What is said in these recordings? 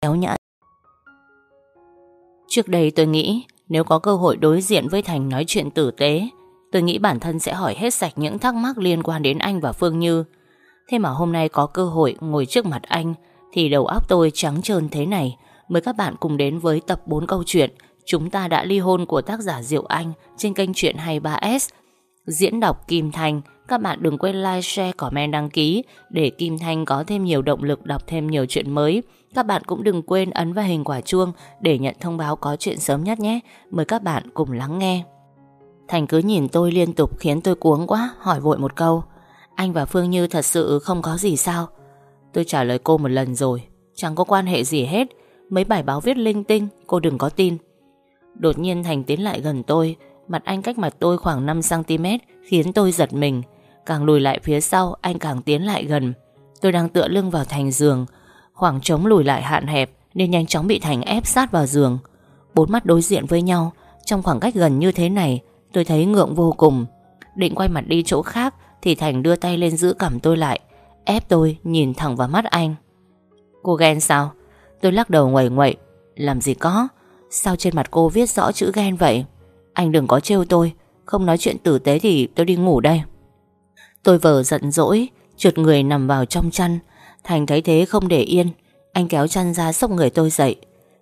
éo nhã. Trước đây tôi nghĩ nếu có cơ hội đối diện với Thành nói chuyện tử tế, tôi nghĩ bản thân sẽ hỏi hết sạch những thắc mắc liên quan đến anh và Phương Như. Thế mà hôm nay có cơ hội ngồi trước mặt anh thì đầu óc tôi trắng trơn thế này. Mời các bạn cùng đến với tập 4 câu chuyện Chúng ta đã ly hôn của tác giả Diệu Anh trên kênh Chuyện 23S. Diễn đọc Kim Thanh, các bạn đừng quên like, share, comment, đăng ký để Kim Thanh có thêm nhiều động lực đọc thêm nhiều chuyện mới. Các bạn cũng đừng quên ấn vào hình quả chuông để nhận thông báo có chuyện sớm nhất nhé. Mời các bạn cùng lắng nghe. Thành cứ nhìn tôi liên tục khiến tôi cuống quá, hỏi vội một câu. Anh và Phương Như thật sự không có gì sao? Tôi trả lời cô một lần rồi, chẳng có quan hệ gì hết. Mấy bài báo viết linh tinh, cô đừng có tin. Đột nhiên Thành tiến lại gần tôi, mặt anh cách mặt tôi khoảng 5cm khiến tôi giật mình. Càng lùi lại phía sau, anh càng tiến lại gần. Tôi đang tựa lưng vào thành giường, khoảng trống lùi lại hạn hẹp nên nhanh chóng bị Thành ép sát vào giường. Bốn mắt đối diện với nhau, trong khoảng cách gần như thế này, tôi thấy ngượng vô cùng. Định quay mặt đi chỗ khác thì Thành đưa tay lên giữ cằm tôi lại, ép tôi nhìn thẳng vào mắt anh. Cô ghen sao? Tôi lắc đầu ngoẩy ngoẩy làm gì có? Sao trên mặt cô viết rõ chữ ghen vậy? Anh đừng có trêu tôi, không nói chuyện tử tế thì tôi đi ngủ đây. Tôi vờ giận dỗi, trượt người nằm vào trong chăn. Thành thấy thế không để yên, anh kéo chăn ra sốc người tôi dậy.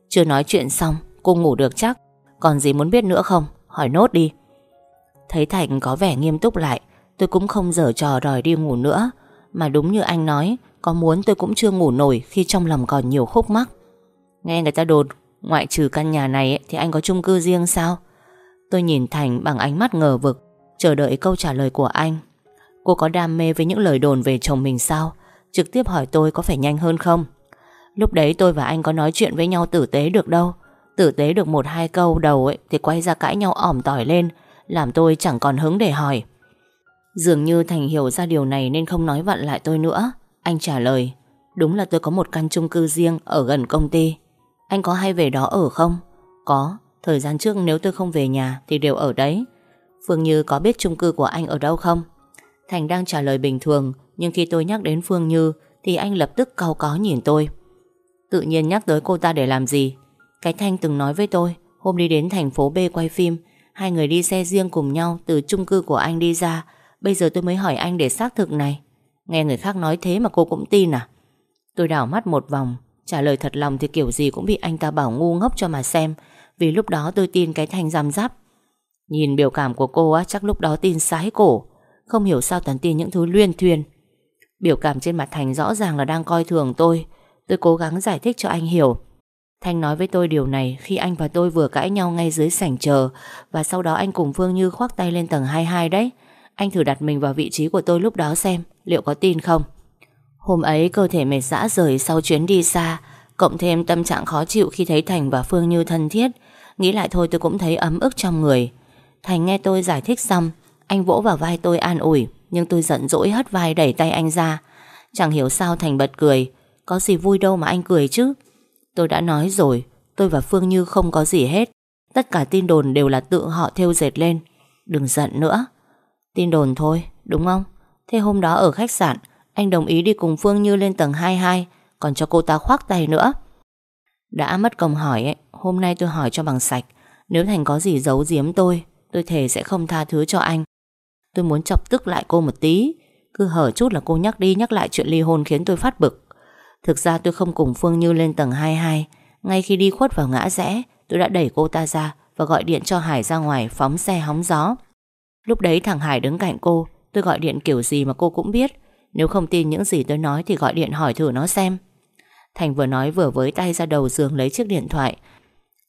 Chưa nói chuyện xong, cô ngủ được chắc. Còn gì muốn biết nữa không? Hỏi nốt đi. Thấy Thành có vẻ nghiêm túc lại, tôi cũng không dở trò đòi đi ngủ nữa. Mà đúng như anh nói, có muốn tôi cũng chưa ngủ nổi khi trong lòng còn nhiều khúc mắc. Nghe người ta đồn, ngoại trừ căn nhà này thì anh có chung cư riêng sao? Tôi nhìn Thành bằng ánh mắt ngờ vực, chờ đợi câu trả lời của anh. Cô có đam mê với những lời đồn về chồng mình sao? Trực tiếp hỏi tôi có phải nhanh hơn không? Lúc đấy tôi và anh có nói chuyện với nhau tử tế được đâu. Tử tế được một hai câu đầu ấy thì quay ra cãi nhau ỏm tỏi lên, làm tôi chẳng còn hứng để hỏi. Dường như Thành hiểu ra điều này nên không nói vặn lại tôi nữa. Anh trả lời, đúng là tôi có một căn chung cư riêng ở gần công ty. Anh có hay về đó ở không? Có, thời gian trước nếu tôi không về nhà thì đều ở đấy. Phương Như có biết chung cư của anh ở đâu không? Thành đang trả lời bình thường, Nhưng khi tôi nhắc đến Phương Như, Thì anh lập tức cau có nhìn tôi. Tự nhiên nhắc tới cô ta để làm gì? Cái Thanh từng nói với tôi, Hôm đi đến thành phố B quay phim, Hai người đi xe riêng cùng nhau Từ chung cư của anh đi ra. Bây giờ tôi mới hỏi anh để xác thực này. Nghe người khác nói thế mà cô cũng tin à? Tôi đảo mắt một vòng, Trả lời thật lòng thì kiểu gì cũng bị anh ta bảo ngu ngốc cho mà xem, Vì lúc đó tôi tin cái Thanh giam giáp. Nhìn biểu cảm của cô á, Chắc lúc đó tin sái cổ. Không hiểu sao Tần tin những thứ luyên thuyền Biểu cảm trên mặt Thành rõ ràng là đang coi thường tôi Tôi cố gắng giải thích cho anh hiểu Thanh nói với tôi điều này khi anh và tôi vừa cãi nhau ngay dưới sảnh chờ và sau đó anh cùng Phương Như khoác tay lên tầng 22 đấy. Anh thử đặt mình vào vị trí của tôi lúc đó xem liệu có tin không. Hôm ấy cơ thể mệt dã rời sau chuyến đi xa, cộng thêm tâm trạng khó chịu khi thấy Thành và Phương Như thân thiết. Nghĩ lại thôi tôi cũng thấy ấm ức trong người. Thành nghe tôi giải thích xong, anh vỗ vào vai tôi an ủi, nhưng tôi giận dỗi hất vai đẩy tay anh ra. Chẳng hiểu sao Thành bật cười, có gì vui đâu mà anh cười chứ. Tôi đã nói rồi, tôi và Phương Như không có gì hết. Tất cả tin đồn đều là tự họ theo dệt lên. Đừng giận nữa. Tin đồn thôi, đúng không? Thế hôm đó ở khách sạn, anh đồng ý đi cùng Phương Như lên tầng 22, còn cho cô ta khoác tay nữa. Đã mất công hỏi ấy, hôm nay tôi hỏi cho bằng sạch. Nếu Thành có gì giấu giếm tôi, tôi thề sẽ không tha thứ cho anh. Tôi muốn chọc tức lại cô một tí, cứ hở chút là cô nhắc đi nhắc lại chuyện ly hôn khiến tôi phát bực. Thực ra tôi không cùng Phương Như lên tầng 22 Ngay khi đi khuất vào ngã rẽ Tôi đã đẩy cô ta ra Và gọi điện cho Hải ra ngoài phóng xe hóng gió. Lúc đấy thằng Hải đứng cạnh cô Tôi gọi điện kiểu gì mà cô cũng biết. Nếu không tin những gì tôi nói Thì gọi điện hỏi thử nó xem. Thành vừa nói vừa với tay ra đầu giường lấy chiếc điện thoại.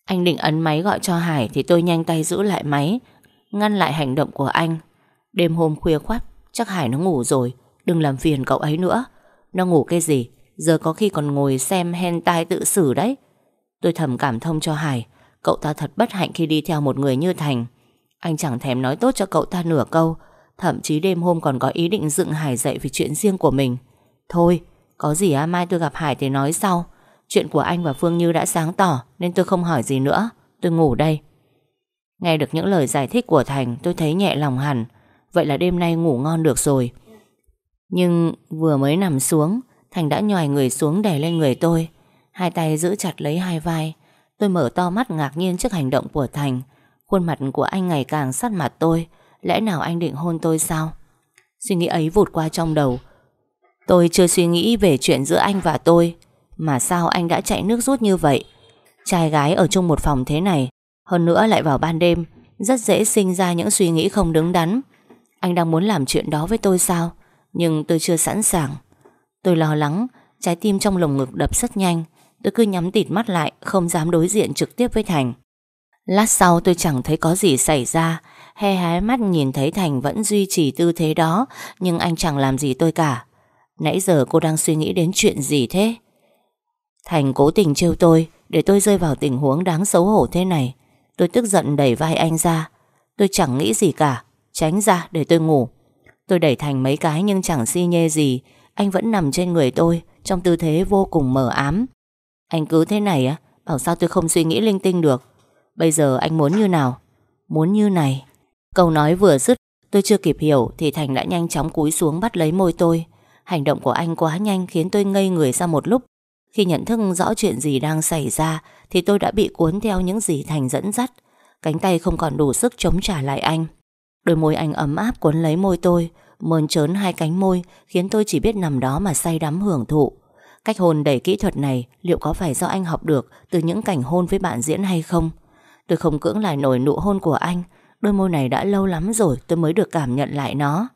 Anh định ấn máy gọi cho Hải Thì tôi nhanh tay giữ lại máy Ngăn lại hành động của anh. Đêm hôm khuya khoát Chắc Hải nó ngủ rồi. Đừng làm phiền cậu ấy nữa. Nó ngủ cái gì? Giờ có khi còn ngồi xem hentai tự xử đấy. Tôi thầm cảm thông cho Hải, Cậu ta thật bất hạnh khi đi theo một người như Thành. Anh chẳng thèm nói tốt cho cậu ta nửa câu, Thậm chí đêm hôm còn có ý định dựng Hải dậy vì chuyện riêng của mình. Thôi, Có gì á, mai tôi gặp Hải thì nói sau. Chuyện của anh và Phương Như đã sáng tỏ, Nên tôi không hỏi gì nữa. Tôi ngủ đây. Nghe được những lời giải thích của Thành, Tôi thấy nhẹ lòng hẳn. Vậy là đêm nay ngủ ngon được rồi. Nhưng vừa mới nằm xuống, Thành đã nhòi người xuống đè lên người tôi. Hai tay giữ chặt lấy hai vai. Tôi mở to mắt ngạc nhiên trước hành động của Thành. Khuôn mặt của anh ngày càng sát mặt tôi. Lẽ nào anh định hôn tôi sao? Suy nghĩ ấy vụt qua trong đầu. Tôi chưa suy nghĩ về chuyện giữa anh và tôi. Mà sao anh đã chạy nước rút như vậy? Trai gái ở chung một phòng thế này, Hơn nữa lại vào ban đêm, Rất dễ sinh ra những suy nghĩ không đứng đắn. Anh đang muốn làm chuyện đó với tôi sao? Nhưng tôi chưa sẵn sàng. Tôi lo lắng, Trái tim trong lồng ngực đập rất nhanh. Tôi cứ nhắm tịt mắt lại, Không dám đối diện trực tiếp với Thành. Lát sau tôi chẳng thấy có gì xảy ra. He hé mắt nhìn thấy Thành vẫn duy trì tư thế đó, Nhưng anh chẳng làm gì tôi cả. Nãy giờ cô đang suy nghĩ đến chuyện gì thế? Thành cố tình trêu tôi, Để tôi rơi vào tình huống đáng xấu hổ thế này. Tôi tức giận đẩy vai anh ra. Tôi chẳng nghĩ gì cả. Tránh ra để tôi ngủ. Tôi đẩy Thành mấy cái nhưng chẳng si nhê gì. Anh vẫn nằm trên người tôi, Trong tư thế vô cùng mờ ám. Anh cứ thế này á, Bảo sao tôi không suy nghĩ linh tinh được? Bây giờ anh muốn như nào? Muốn như này. Câu nói vừa dứt, Tôi chưa kịp hiểu Thì Thành đã nhanh chóng cúi xuống bắt lấy môi tôi. Hành động của anh quá nhanh khiến tôi ngây người ra một lúc. Khi nhận thức rõ chuyện gì đang xảy ra Thì tôi đã bị cuốn theo những gì Thành dẫn dắt. Cánh tay không còn đủ sức chống trả lại anh. Đôi môi anh ấm áp cuốn lấy môi tôi, Mơn trớn hai cánh môi, Khiến tôi chỉ biết nằm đó mà say đắm hưởng thụ. Cách hôn đầy kỹ thuật này, Liệu có phải do anh học được Từ những cảnh hôn với bạn diễn hay không? Tôi không cưỡng lại nổi nụ hôn của anh, Đôi môi này đã lâu lắm rồi tôi mới được cảm nhận lại nó.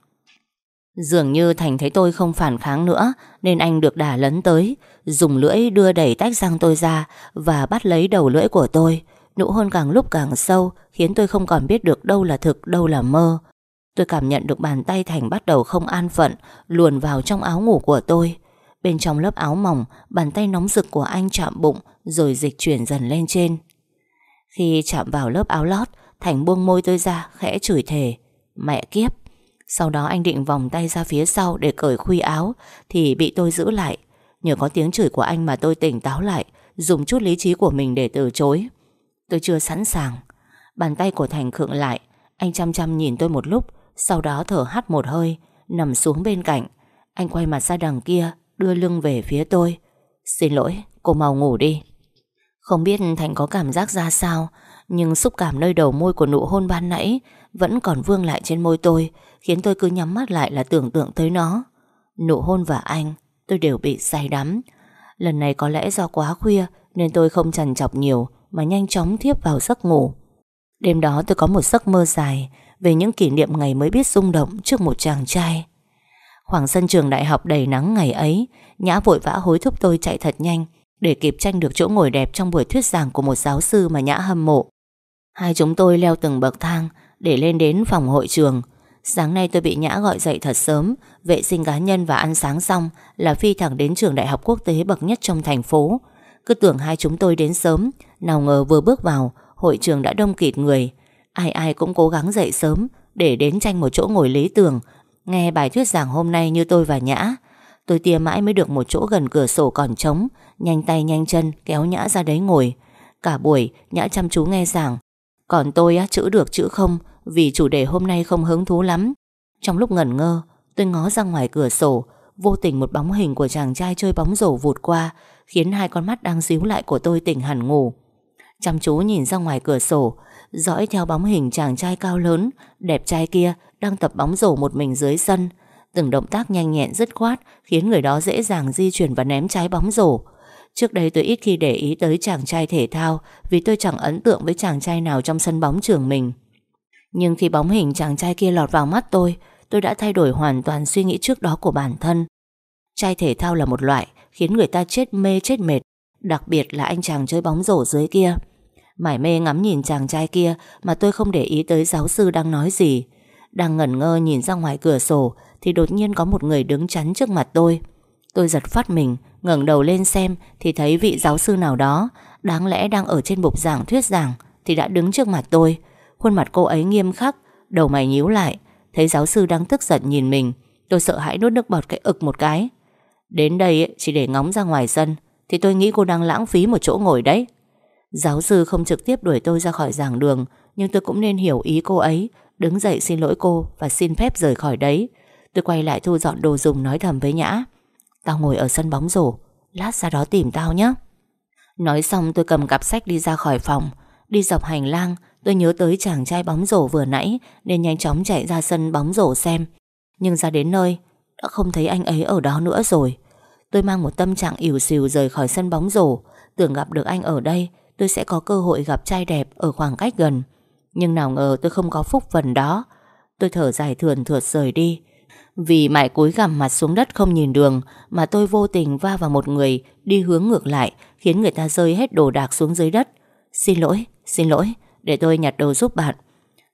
Dường như Thành thấy tôi không phản kháng nữa, Nên anh được đả lấn tới, Dùng lưỡi đưa đẩy tách răng tôi ra Và bắt lấy đầu lưỡi của tôi. Nụ hôn càng lúc càng sâu, Khiến tôi không còn biết được đâu là thực, Đâu là mơ. Tôi cảm nhận được bàn tay Thành bắt đầu không an phận, Luồn vào trong áo ngủ của tôi. Bên trong lớp áo mỏng, Bàn tay nóng rực của anh chạm bụng, Rồi dịch chuyển dần lên trên. Khi chạm vào lớp áo lót, Thành buông môi tôi ra, khẽ chửi thề, Mẹ kiếp. Sau đó anh định vòng tay ra phía sau để cởi khuy áo, Thì bị tôi giữ lại. Nhờ có tiếng chửi của anh mà tôi tỉnh táo lại, Dùng chút lý trí của mình để từ chối. Tôi chưa sẵn sàng. Bàn tay của Thành khựng lại. Anh chăm chăm nhìn tôi một lúc Sau đó thở hắt một hơi Nằm xuống bên cạnh. Anh quay mặt ra đằng kia Đưa lưng về phía tôi. Xin lỗi, cô mau ngủ đi. Không biết Thành có cảm giác ra sao nhưng xúc cảm nơi đầu môi của nụ hôn ban nãy Vẫn còn vương lại trên môi tôi Khiến tôi cứ nhắm mắt lại là tưởng tượng tới nó. Nụ hôn và anh Tôi đều bị say đắm. Lần này có lẽ do quá khuya Nên tôi không trằn chọc nhiều mà nhanh chóng thiếp vào giấc ngủ Đêm đó tôi có một giấc mơ dài Về những kỷ niệm ngày mới biết rung động Trước một chàng trai Khoảng sân trường đại học đầy nắng ngày ấy Nhã vội vã hối thúc tôi chạy thật nhanh Để kịp tranh được chỗ ngồi đẹp Trong buổi thuyết giảng của một giáo sư mà Nhã hâm mộ Hai chúng tôi leo từng bậc thang để lên đến phòng hội trường. Sáng nay tôi bị Nhã gọi dậy thật sớm, vệ sinh cá nhân và ăn sáng xong là phi thẳng đến trường đại học quốc tế bậc nhất trong thành phố. Cứ tưởng hai chúng tôi đến sớm, nào ngờ vừa bước vào, hội trường đã đông kịt người. Ai ai cũng cố gắng dậy sớm để đến tranh một chỗ ngồi lý tưởng, nghe bài thuyết giảng hôm nay như tôi và Nhã. Tôi tia mãi mới được một chỗ gần cửa sổ còn trống, nhanh tay nhanh chân kéo Nhã ra đấy ngồi. Cả buổi Nhã chăm chú nghe giảng còn tôi á, chữ được chữ không Vì chủ đề hôm nay không hứng thú lắm Trong lúc ngẩn ngơ Tôi ngó ra ngoài cửa sổ Vô tình một bóng hình của chàng trai chơi bóng rổ vụt qua Khiến hai con mắt đang díu lại của tôi tỉnh hẳn ngủ Chăm chú nhìn ra ngoài cửa sổ Dõi theo bóng hình chàng trai cao lớn Đẹp trai kia Đang tập bóng rổ một mình dưới sân Từng động tác nhanh nhẹn dứt khoát Khiến người đó dễ dàng di chuyển và ném trái bóng rổ Trước đây tôi ít khi để ý tới chàng trai thể thao vì tôi chẳng ấn tượng với chàng trai nào trong sân bóng trường mình. Nhưng khi bóng hình chàng trai kia lọt vào mắt tôi, tôi đã thay đổi hoàn toàn suy nghĩ trước đó của bản thân. Trai thể thao là một loại khiến người ta chết mê chết mệt, đặc biệt là anh chàng chơi bóng rổ dưới kia. Mải mê ngắm nhìn chàng trai kia mà tôi không để ý tới giáo sư đang nói gì. Đang ngẩn ngơ nhìn ra ngoài cửa sổ thì đột nhiên có một người đứng chắn trước mặt tôi. Tôi giật phát mình, ngẩng đầu lên xem thì thấy vị giáo sư nào đó đáng lẽ đang ở trên bục giảng thuyết giảng thì đã đứng trước mặt tôi. Khuôn mặt cô ấy nghiêm khắc, đầu mày nhíu lại, thấy giáo sư đang tức giận nhìn mình. Tôi sợ hãi nuốt nước bọt cái ực một cái. Đến đây chỉ để ngóng ra ngoài sân thì tôi nghĩ cô đang lãng phí một chỗ ngồi đấy. Giáo sư không trực tiếp đuổi tôi ra khỏi giảng đường, nhưng tôi cũng nên hiểu ý cô ấy, đứng dậy xin lỗi cô và xin phép rời khỏi đấy. Tôi quay lại thu dọn đồ dùng nói thầm với Nhã. Tao ngồi ở sân bóng rổ, Lát ra đó tìm tao nhé Nói xong tôi cầm cặp sách đi ra khỏi phòng Đi dọc hành lang, Tôi nhớ tới chàng trai bóng rổ vừa nãy, Nên nhanh chóng chạy ra sân bóng rổ xem Nhưng ra đến nơi, Đã không thấy anh ấy ở đó nữa rồi Tôi mang một tâm trạng ỉu xìu rời khỏi sân bóng rổ, Tưởng gặp được anh ở đây Tôi sẽ có cơ hội gặp trai đẹp Ở khoảng cách gần. Nhưng nào ngờ tôi không có phúc phần đó. Tôi thở dài thườn thượt rời đi. Vì mãi cúi gằm mặt xuống đất không nhìn đường Mà tôi vô tình va vào một người Đi hướng ngược lại Khiến người ta rơi hết đồ đạc xuống dưới đất. Xin lỗi, xin lỗi Để tôi nhặt đồ giúp bạn.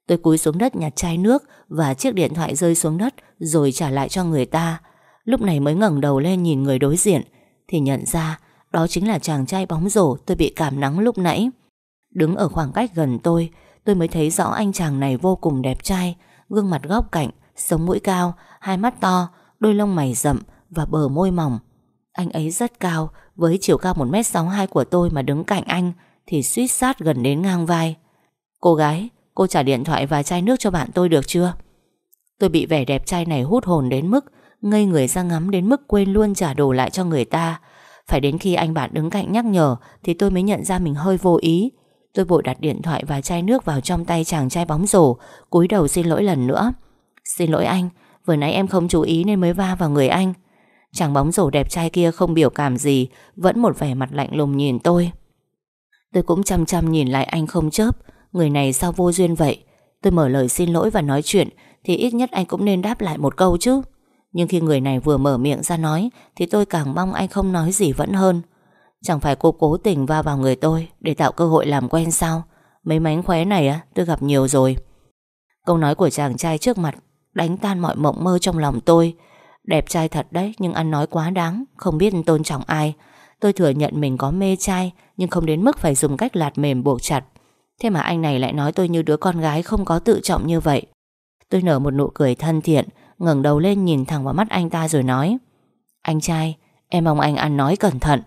Tôi cúi xuống đất nhặt chai nước Và chiếc điện thoại rơi xuống đất Rồi trả lại cho người ta. Lúc này mới ngẩng đầu lên nhìn người đối diện Thì nhận ra đó chính là chàng trai bóng rổ Tôi bị cảm nắng lúc nãy. Đứng ở khoảng cách gần tôi Tôi mới thấy rõ anh chàng này vô cùng đẹp trai Gương mặt góc cạnh Sống mũi cao, hai mắt to Đôi lông mày rậm và bờ môi mỏng. Anh ấy rất cao Với chiều cao 1m62 của tôi mà đứng cạnh anh Thì suýt sát gần đến ngang vai. Cô gái Cô trả điện thoại và chai nước cho bạn tôi được chưa? Tôi bị vẻ đẹp trai này hút hồn đến mức Ngây người ra ngắm đến mức quên luôn trả đồ lại cho người ta. Phải đến khi anh bạn đứng cạnh nhắc nhở Thì tôi mới nhận ra mình hơi vô ý. Tôi vội đặt điện thoại và chai nước vào trong tay chàng trai bóng rổ, cúi đầu xin lỗi lần nữa. Xin lỗi anh, Vừa nãy em không chú ý nên mới va vào người anh. Chàng bóng rổ đẹp trai kia không biểu cảm gì, Vẫn một vẻ mặt lạnh lùng nhìn tôi. Tôi cũng chăm chăm nhìn lại anh không chớp. Người này sao vô duyên vậy? Tôi mở lời xin lỗi và nói chuyện, Thì ít nhất anh cũng nên đáp lại một câu chứ. Nhưng khi người này vừa mở miệng ra nói, Thì tôi càng mong anh không nói gì vẫn hơn. Chẳng phải cô cố tình va vào người tôi Để tạo cơ hội làm quen sao? Mấy mánh khóe này á, tôi gặp nhiều rồi. Câu nói của chàng trai trước mặt Đánh tan mọi mộng mơ trong lòng tôi. Đẹp trai thật đấy, Nhưng ăn nói quá đáng, Không biết tôn trọng ai. Tôi thừa nhận mình có mê trai, Nhưng không đến mức phải dùng cách lạt mềm buộc chặt. Thế mà anh này lại nói tôi như đứa con gái Không có tự trọng như vậy. Tôi nở một nụ cười thân thiện ngẩng đầu lên nhìn thẳng vào mắt anh ta rồi nói, Anh trai, Em mong anh ăn nói cẩn thận.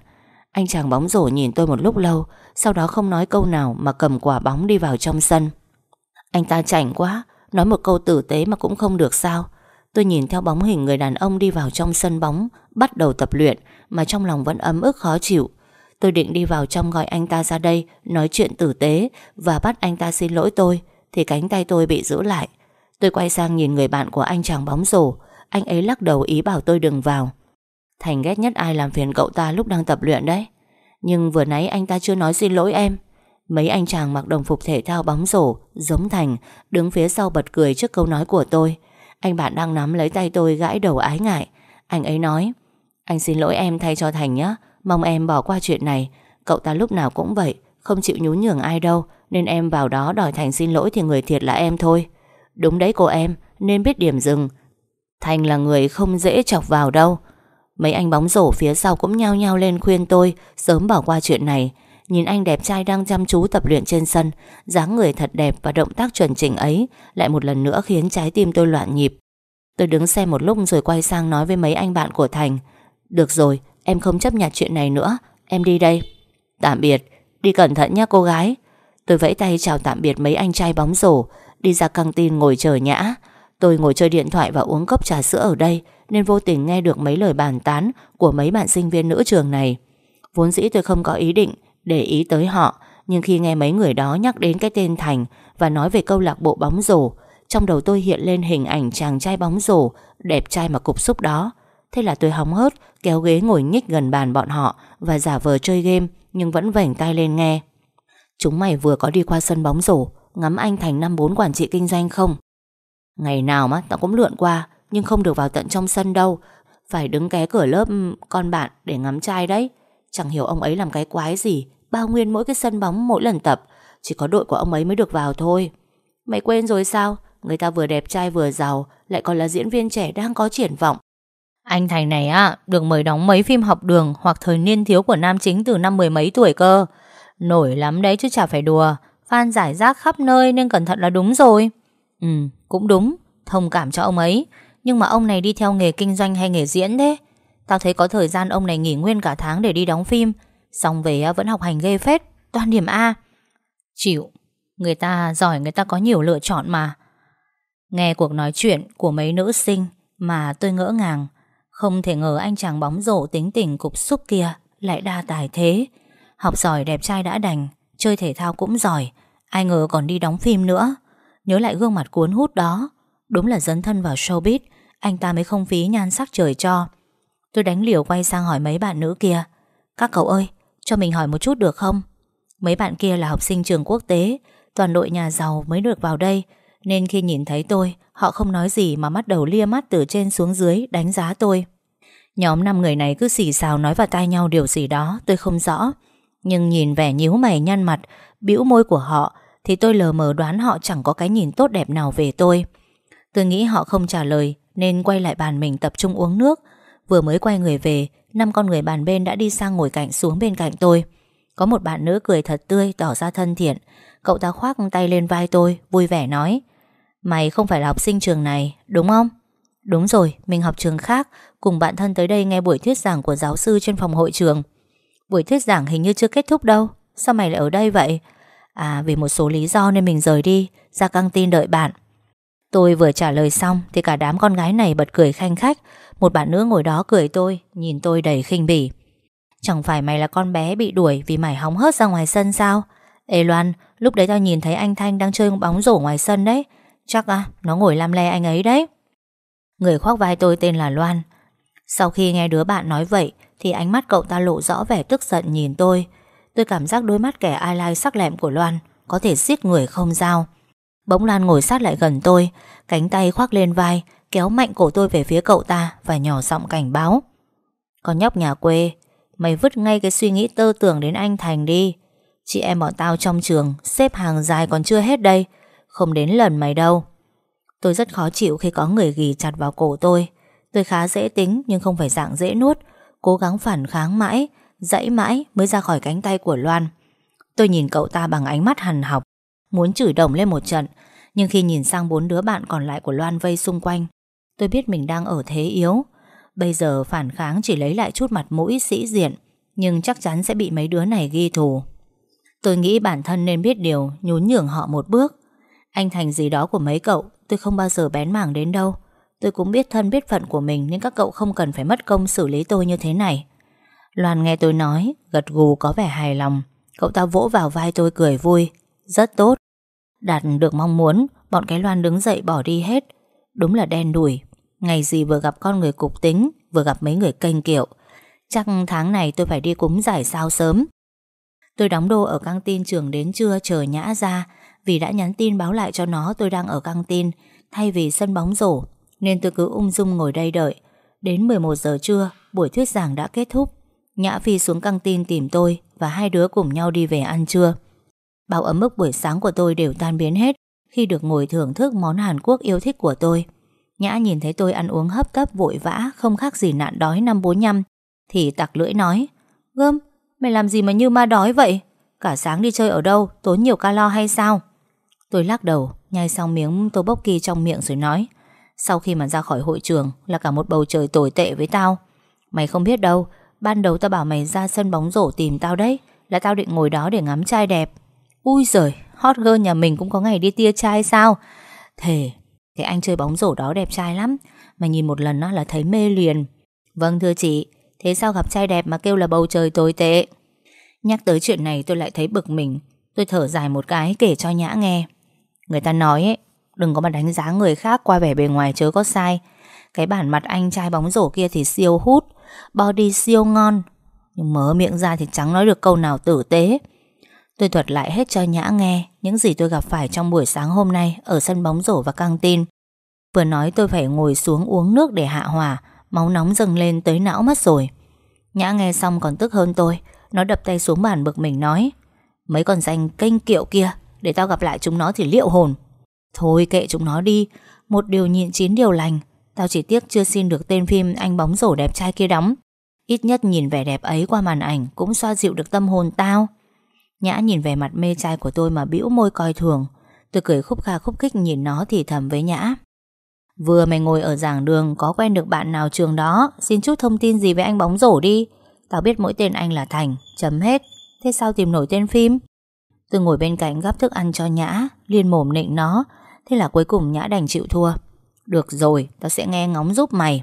Anh chàng bóng rổ nhìn tôi một lúc lâu, Sau đó không nói câu nào Mà cầm quả bóng đi vào trong sân. Anh ta chảnh quá, Nói một câu tử tế mà cũng không được sao. Tôi nhìn theo bóng hình người đàn ông đi vào trong sân bóng, Bắt đầu tập luyện Mà trong lòng vẫn ấm ức khó chịu. Tôi định đi vào trong gọi anh ta ra đây Nói chuyện tử tế Và bắt anh ta xin lỗi tôi, Thì cánh tay tôi bị giữ lại. Tôi quay sang nhìn người bạn của anh chàng bóng rổ. Anh ấy lắc đầu ý bảo tôi đừng vào. Thành ghét nhất ai làm phiền cậu ta lúc đang tập luyện đấy. Nhưng vừa nãy anh ta chưa nói xin lỗi em. Mấy anh chàng mặc đồng phục thể thao bóng rổ, Giống Thành, Đứng phía sau bật cười trước câu nói của tôi. Anh bạn đang nắm lấy tay tôi gãi đầu ái ngại. Anh ấy nói, Anh xin lỗi em thay cho Thành nhé. Mong em bỏ qua chuyện này. Cậu ta lúc nào cũng vậy, Không chịu nhún nhường ai đâu. Nên em vào đó đòi Thành xin lỗi Thì người thiệt là em thôi. Đúng đấy cô em Nên biết điểm dừng. Thành là người không dễ chọc vào đâu. Mấy anh bóng rổ phía sau cũng nhao nhao lên khuyên tôi Sớm bỏ qua chuyện này. Nhìn anh đẹp trai đang chăm chú tập luyện trên sân dáng người thật đẹp và động tác chuẩn chỉnh ấy Lại một lần nữa khiến trái tim tôi loạn nhịp. Tôi đứng xem một lúc rồi quay sang nói với mấy anh bạn của Thành. Được rồi, em không chấp nhận chuyện này nữa. Em đi đây. Tạm biệt, đi cẩn thận nhé cô gái. Tôi vẫy tay chào tạm biệt mấy anh trai bóng rổ. Đi ra căng tin ngồi chờ nhã. Tôi ngồi chơi điện thoại và uống cốc trà sữa ở đây, Nên vô tình nghe được mấy lời bàn tán Của mấy bạn sinh viên nữ trường này. Vốn dĩ tôi không có ý định Để ý tới họ, Nhưng khi nghe mấy người đó nhắc đến cái tên Thành Và nói về câu lạc bộ bóng rổ, Trong đầu tôi hiện lên hình ảnh chàng trai bóng rổ, Đẹp trai mà cục xúc đó. Thế là tôi hóng hớt, Kéo ghế ngồi nhích gần bàn bọn họ Và giả vờ chơi game, Nhưng vẫn vảnh tay lên nghe. Chúng mày vừa có đi qua sân bóng rổ Ngắm anh Thành năm bốn quản trị kinh doanh không? Ngày nào mà tao cũng lượn qua, Nhưng không được vào tận trong sân đâu. Phải đứng ké cửa lớp con bạn Để ngắm trai đấy. Chẳng hiểu ông ấy làm cái quái gì, Bao nguyên mỗi cái sân bóng mỗi lần tập. Chỉ có đội của ông ấy mới được vào thôi. Mày quên rồi sao? Người ta vừa đẹp trai vừa giàu, Lại còn là diễn viên trẻ đang có triển vọng. Anh Thành này á, Được mời đóng mấy phim học đường Hoặc thời niên thiếu của nam chính từ năm mười mấy tuổi cơ. Nổi lắm đấy chứ chả phải đùa phan giải rác khắp nơi nên cẩn thận là đúng rồi. Ừ cũng đúng, Thông cảm cho ông ấy. Nhưng mà ông này đi theo nghề kinh doanh hay nghề diễn thế? Tao thấy có thời gian ông này nghỉ nguyên cả tháng để đi đóng phim, Xong về à, vẫn học hành ghê phết, Toàn điểm A. Chịu, Người ta giỏi người ta có nhiều lựa chọn mà. Nghe cuộc nói chuyện của mấy nữ sinh Mà tôi ngỡ ngàng, Không thể ngờ anh chàng bóng rổ tính tình cục xúc kia Lại đa tài thế. Học giỏi đẹp trai đã đành, Chơi thể thao cũng giỏi Ai ngờ còn đi đóng phim nữa. Nhớ lại gương mặt cuốn hút đó. Đúng là dấn thân vào showbiz, Anh ta mới không phí nhan sắc trời cho. Tôi đánh liều quay sang hỏi mấy bạn nữ kia. Các cậu ơi, Cho mình hỏi một chút được không? Mấy bạn kia là học sinh trường quốc tế, Toàn đội nhà giàu mới được vào đây, Nên khi nhìn thấy tôi, Họ không nói gì mà bắt đầu lia mắt từ trên xuống dưới Đánh giá tôi. Nhóm 5 người này cứ xì xào nói vào tai nhau điều gì đó, Tôi không rõ. Nhưng nhìn vẻ nhíu mày nhăn mặt bĩu môi của họ, Thì tôi lờ mờ đoán họ chẳng có cái nhìn tốt đẹp nào về tôi. Tôi nghĩ họ không trả lời, Nên quay lại bàn mình tập trung uống nước. Vừa mới quay người về, năm con người bàn bên đã đi sang ngồi cạnh xuống bên cạnh tôi. Có một bạn nữ cười thật tươi, Tỏ ra thân thiện. Cậu ta khoác tay lên vai tôi, Vui vẻ nói, Mày không phải là học sinh trường này, đúng không? Đúng rồi, mình học trường khác. Cùng bạn thân tới đây nghe buổi thuyết giảng của giáo sư trên phòng hội trường. Buổi thuyết giảng hình như chưa kết thúc đâu. Sao mày lại ở đây vậy? À vì một số lý do nên mình rời đi. Ra căng tin đợi bạn. Tôi vừa trả lời xong Thì cả đám con gái này bật cười khanh khách. Một bạn nữa ngồi đó cười tôi, Nhìn tôi đầy khinh bỉ. Chẳng phải mày là con bé bị đuổi Vì mày hóng hớt ra ngoài sân sao? Ê Loan, lúc đấy tao nhìn thấy anh Thanh Đang chơi bóng rổ ngoài sân đấy. Chắc à nó ngồi làm le anh ấy đấy. Người khoác vai tôi tên là Loan. Sau khi nghe đứa bạn nói vậy Thì ánh mắt cậu ta lộ rõ vẻ tức giận nhìn tôi. Tôi cảm giác đôi mắt kẻ ai lai sắc lẹm của Loan Có thể giết người không dao Bỗng Lan ngồi sát lại gần tôi, Cánh tay khoác lên vai, Kéo mạnh cổ tôi về phía cậu ta Và nhỏ giọng cảnh báo. Con nhóc nhà quê, Mày vứt ngay cái suy nghĩ tơ tưởng đến anh Thành đi. Chị em bọn tao trong trường Xếp hàng dài còn chưa hết đây, Không đến lần mày đâu. Tôi rất khó chịu khi có người ghi chặt vào cổ tôi. Tôi khá dễ tính Nhưng không phải dạng dễ nuốt, Cố gắng phản kháng mãi Dãy mãi mới ra khỏi cánh tay của Loan. Tôi nhìn cậu ta bằng ánh mắt hằn học, Muốn chửi đồng lên một trận, Nhưng khi nhìn sang bốn đứa bạn còn lại của Loan vây xung quanh, Tôi biết mình đang ở thế yếu. Bây giờ phản kháng chỉ lấy lại chút mặt mũi sĩ diện, Nhưng chắc chắn sẽ bị mấy đứa này ghi thù. Tôi nghĩ bản thân nên biết điều, Nhún nhường họ một bước. Anh Thành gì đó của mấy cậu, Tôi không bao giờ bén mảng đến đâu. Tôi cũng biết thân biết phận của mình Nên các cậu không cần phải mất công xử lý tôi như thế này. Loan nghe tôi nói, Gật gù có vẻ hài lòng. Cậu ta vỗ vào vai tôi cười vui. Rất tốt. Đạt được mong muốn, Bọn cái Loan đứng dậy bỏ đi hết. Đúng là đen đủi. Ngày gì vừa gặp con người cục tính, Vừa gặp mấy người kênh kiệu. Chắc tháng này tôi phải đi cúng giải sao sớm. Tôi đóng đô ở căng tin trường đến trưa chờ nhã ra. Vì đã nhắn tin báo lại cho nó tôi đang ở căng tin, Thay vì sân bóng rổ. Nên tôi cứ ung dung ngồi đây đợi. Đến 11 giờ trưa, Buổi thuyết giảng đã kết thúc. Nhã Phi xuống căng tin tìm tôi Và hai đứa cùng nhau đi về ăn trưa. Bao ấm ức buổi sáng của tôi đều tan biến hết Khi được ngồi thưởng thức món Hàn Quốc yêu thích của tôi. Nhã nhìn thấy tôi ăn uống hấp tấp vội vã Không khác gì nạn đói năm bốn nhăm Thì tặc lưỡi nói Gơm, mày làm gì mà như ma đói vậy? Cả sáng đi chơi ở đâu Tốn nhiều calo hay sao? Tôi lắc đầu, nhai xong miếng tô bốc kỳ trong miệng rồi nói Sau khi mà ra khỏi hội trường Là cả một bầu trời tồi tệ với tao. Mày không biết đâu Ban đầu tao bảo mày ra sân bóng rổ tìm tao đấy, Là tao định ngồi đó để ngắm trai đẹp. Ui giời, Hot girl nhà mình cũng có ngày đi tia trai sao? Thề, Thế anh chơi bóng rổ đó đẹp trai lắm, Mà nhìn một lần nó là thấy mê liền. Vâng thưa chị, Thế sao gặp trai đẹp mà kêu là bầu trời tồi tệ? Nhắc tới chuyện này tôi lại thấy bực mình, Tôi thở dài một cái kể cho Nhã nghe. Người ta nói ấy, Đừng có mà đánh giá người khác qua vẻ bề ngoài chớ có sai. Cái bản mặt anh trai bóng rổ kia thì siêu hút Body siêu ngon. Nhưng mở miệng ra thì chẳng nói được câu nào tử tế. Tôi thuật lại hết cho Nhã nghe Những gì tôi gặp phải trong buổi sáng hôm nay Ở sân bóng rổ và căng tin. Vừa nói tôi phải ngồi xuống uống nước để hạ hỏa Máu nóng dâng lên tới não mất rồi. Nhã nghe xong còn tức hơn tôi, Nó đập tay xuống bàn bực mình nói, Mấy con danh kênh kiệu kia, Để tao gặp lại chúng nó thì liệu hồn. Thôi kệ chúng nó đi, Một điều nhịn chín điều lành Tao chỉ tiếc chưa xin được tên phim Anh bóng rổ đẹp trai kia đóng. Ít nhất nhìn vẻ đẹp ấy qua màn ảnh Cũng xoa dịu được tâm hồn tao. Nhã nhìn vẻ mặt mê trai của tôi mà bĩu môi coi thường. Tôi cười khúc kha khúc khích nhìn nó thì thầm với Nhã. Vừa mày ngồi ở giảng đường, Có quen được bạn nào trường đó? Xin chút thông tin gì về anh bóng rổ đi. Tao biết mỗi tên anh là Thành, Chấm hết. Thế sao tìm nổi tên phim? Tôi ngồi bên cạnh gắp thức ăn cho Nhã Liên mồm nịnh nó. Thế là cuối cùng Nhã đành chịu thua. Được rồi, tao sẽ nghe ngóng giúp mày.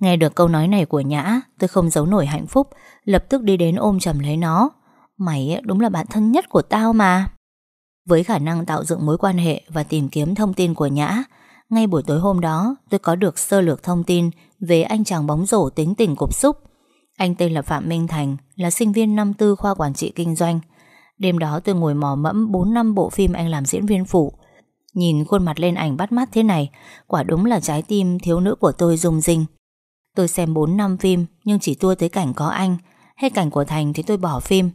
Nghe được câu nói này của Nhã Tôi không giấu nổi hạnh phúc Lập tức đi đến ôm chầm lấy nó. Mày đúng là bạn thân nhất của tao mà. Với khả năng tạo dựng mối quan hệ Và tìm kiếm thông tin của Nhã Ngay buổi tối hôm đó Tôi có được sơ lược thông tin Về anh chàng bóng rổ tính tình cục xúc. Anh tên là Phạm Minh Thành Là sinh viên năm tư khoa quản trị kinh doanh. Đêm đó tôi ngồi mò mẫm 4 năm bộ phim anh làm diễn viên phụ. Nhìn khuôn mặt lên ảnh bắt mắt thế này, Quả đúng là trái tim thiếu nữ của tôi rung rinh. Tôi xem 4 năm phim, Nhưng chỉ tua tới cảnh có anh, Hay cảnh của Thành thì tôi bỏ phim.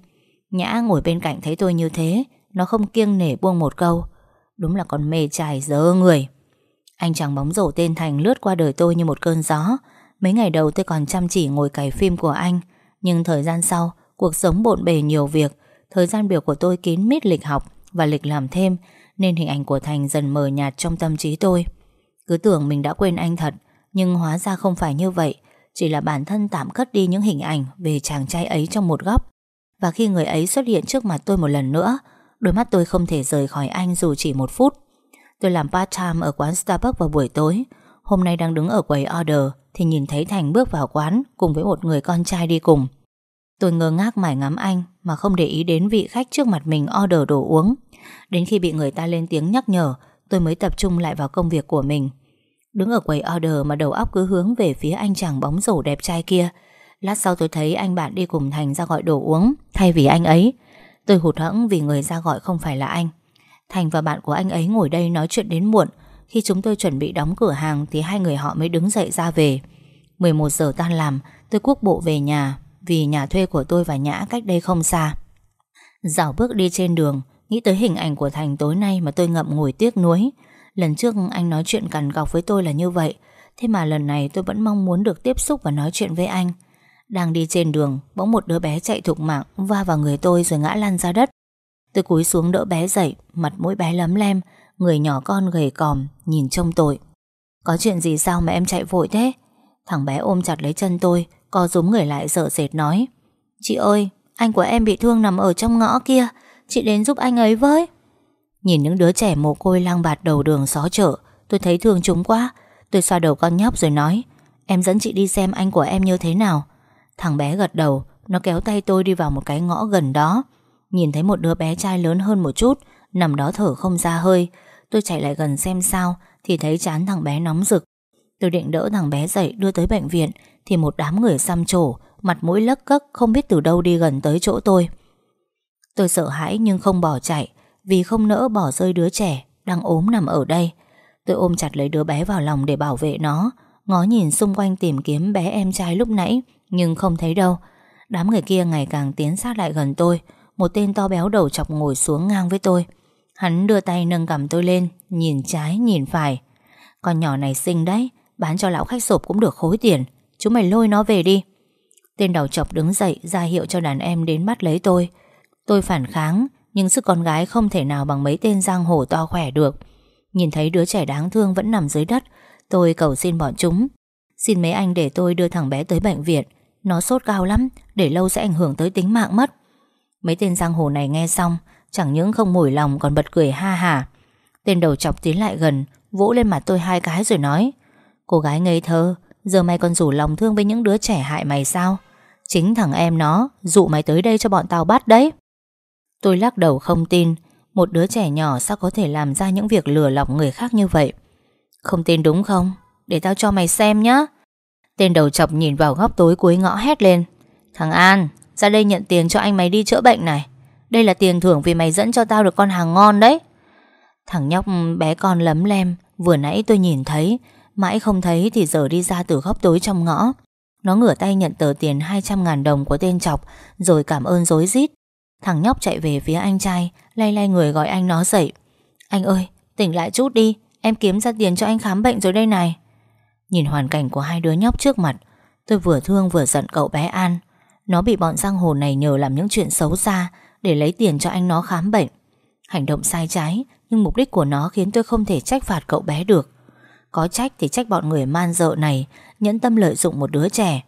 Nhã ngồi bên cạnh thấy tôi như thế, Nó không kiêng nể buông một câu. Đúng là con mê trai dơ người. Anh chàng bóng rổ tên Thành lướt qua đời tôi như một cơn gió. Mấy ngày đầu tôi còn chăm chỉ ngồi cày phim của anh, Nhưng thời gian sau, Cuộc sống bộn bề nhiều việc. Thời gian biểu của tôi kín mít lịch học Và lịch làm thêm nên hình ảnh của Thành dần mờ nhạt trong tâm trí tôi. Cứ tưởng mình đã quên anh thật, Nhưng hóa ra không phải như vậy. Chỉ là bản thân tạm cất đi những hình ảnh Về chàng trai ấy trong một góc. Và khi người ấy xuất hiện trước mặt tôi một lần nữa, Đôi mắt tôi không thể rời khỏi anh Dù chỉ một phút. Tôi làm part time ở quán Starbucks vào buổi tối. Hôm nay đang đứng ở quầy order, Thì nhìn thấy Thành bước vào quán Cùng với một người con trai đi cùng. Tôi ngơ ngác mải ngắm anh, Mà không để ý đến vị khách trước mặt mình order đồ uống. Đến khi bị người ta lên tiếng nhắc nhở, Tôi mới tập trung lại vào công việc của mình. Đứng ở quầy order mà đầu óc cứ hướng về phía anh chàng bóng rổ đẹp trai kia. Lát sau tôi thấy anh bạn đi cùng Thành ra gọi đồ uống, Thay vì anh ấy. Tôi hụt hẫng vì người ra gọi không phải là anh. Thành và bạn của anh ấy ngồi đây nói chuyện đến muộn. Khi chúng tôi chuẩn bị đóng cửa hàng Thì hai người họ mới đứng dậy ra về. 11 giờ tan làm, Tôi cuốc bộ về nhà Vì nhà thuê của tôi và Nhã cách đây không xa. Dạo bước đi trên đường Nghĩ tới hình ảnh của Thành tối nay Mà tôi ngậm ngùi tiếc nuối. Lần trước anh nói chuyện cằn cọc với tôi là như vậy, Thế mà lần này tôi vẫn mong muốn được tiếp xúc và nói chuyện với anh. Đang đi trên đường, Bỗng một đứa bé chạy thục mạng, Va vào người tôi rồi ngã lăn ra đất. Tôi cúi xuống đỡ bé dậy, Mặt mũi bé lấm lem, Người nhỏ con gầy còm, Nhìn trông tội. Có chuyện gì sao mà em chạy vội thế? Thằng bé ôm chặt lấy chân tôi, Co rúm người lại sợ sệt nói. Chị ơi, anh của em bị thương nằm ở trong ngõ kia Chị đến giúp anh ấy với. Nhìn những đứa trẻ mồ côi lang bạt đầu đường xó chợ, Tôi thấy thương chúng quá. Tôi xoa đầu con nhóc rồi nói, Em dẫn chị đi xem anh của em như thế nào. Thằng bé gật đầu, Nó kéo tay tôi đi vào một cái ngõ gần đó. Nhìn thấy một đứa bé trai lớn hơn một chút, Nằm đó thở không ra hơi. Tôi chạy lại gần xem sao, Thì thấy chán thằng bé nóng rực. Tôi định đỡ thằng bé dậy đưa tới bệnh viện, Thì một đám người xăm trổ, Mặt mũi lấc cấc không biết từ đâu đi gần tới chỗ tôi. Tôi sợ hãi nhưng không bỏ chạy, Vì không nỡ bỏ rơi đứa trẻ Đang ốm nằm ở đây. Tôi ôm chặt lấy đứa bé vào lòng để bảo vệ nó. Ngó nhìn xung quanh tìm kiếm bé em trai lúc nãy, Nhưng không thấy đâu. Đám người kia ngày càng tiến sát lại gần tôi. Một tên to béo đầu chọc ngồi xuống ngang với tôi. Hắn đưa tay nâng cầm tôi lên, Nhìn trái, nhìn phải. Con nhỏ này xinh đấy, Bán cho lão khách sộp cũng được khối tiền. Chúng mày lôi nó về đi. Tên đầu chọc đứng dậy ra hiệu cho đàn em đến bắt lấy tôi. Tôi phản kháng, Nhưng sức con gái không thể nào bằng mấy tên giang hồ to khỏe được. Nhìn thấy đứa trẻ đáng thương vẫn nằm dưới đất, Tôi cầu xin bọn chúng. Xin mấy anh để tôi đưa thằng bé tới bệnh viện. Nó sốt cao lắm, Để lâu sẽ ảnh hưởng tới tính mạng mất. Mấy tên giang hồ này nghe xong, Chẳng những không mủi lòng còn bật cười ha hà. Tên đầu chọc tiến lại gần, Vỗ lên mặt tôi hai cái rồi nói, Cô gái ngây thơ, Giờ mày còn rủ lòng thương với những đứa trẻ hại mày sao? Chính thằng em nó Dụ mày tới đây cho bọn tao bắt đấy. Tôi lắc đầu không tin, Một đứa trẻ nhỏ sao có thể làm ra những việc lừa lọc người khác như vậy? Không tin đúng không? Để tao cho mày xem nhá. Tên đầu chọc nhìn vào góc tối cuối ngõ hét lên. Thằng An, Ra đây nhận tiền cho anh mày đi chữa bệnh này. Đây là tiền thưởng vì mày dẫn cho tao được con hàng ngon đấy. Thằng nhóc bé con lấm lem, Vừa nãy tôi nhìn thấy, Mãi không thấy thì giờ đi ra từ góc tối trong ngõ. Nó ngửa tay nhận tờ tiền 200 ngàn đồng của tên chọc, Rồi cảm ơn dối rít. Thằng nhóc chạy về phía anh trai, Lay lay người gọi anh nó dậy. Anh ơi, tỉnh lại chút đi, Em kiếm ra tiền cho anh khám bệnh rồi đây này. Nhìn hoàn cảnh của hai đứa nhóc trước mặt, Tôi vừa thương vừa giận cậu bé An. Nó bị bọn giang hồ này nhờ làm những chuyện xấu xa Để lấy tiền cho anh nó khám bệnh. Hành động sai trái, Nhưng mục đích của nó khiến tôi không thể trách phạt cậu bé được. Có trách thì trách bọn người man dợ này, Nhẫn tâm lợi dụng một đứa trẻ.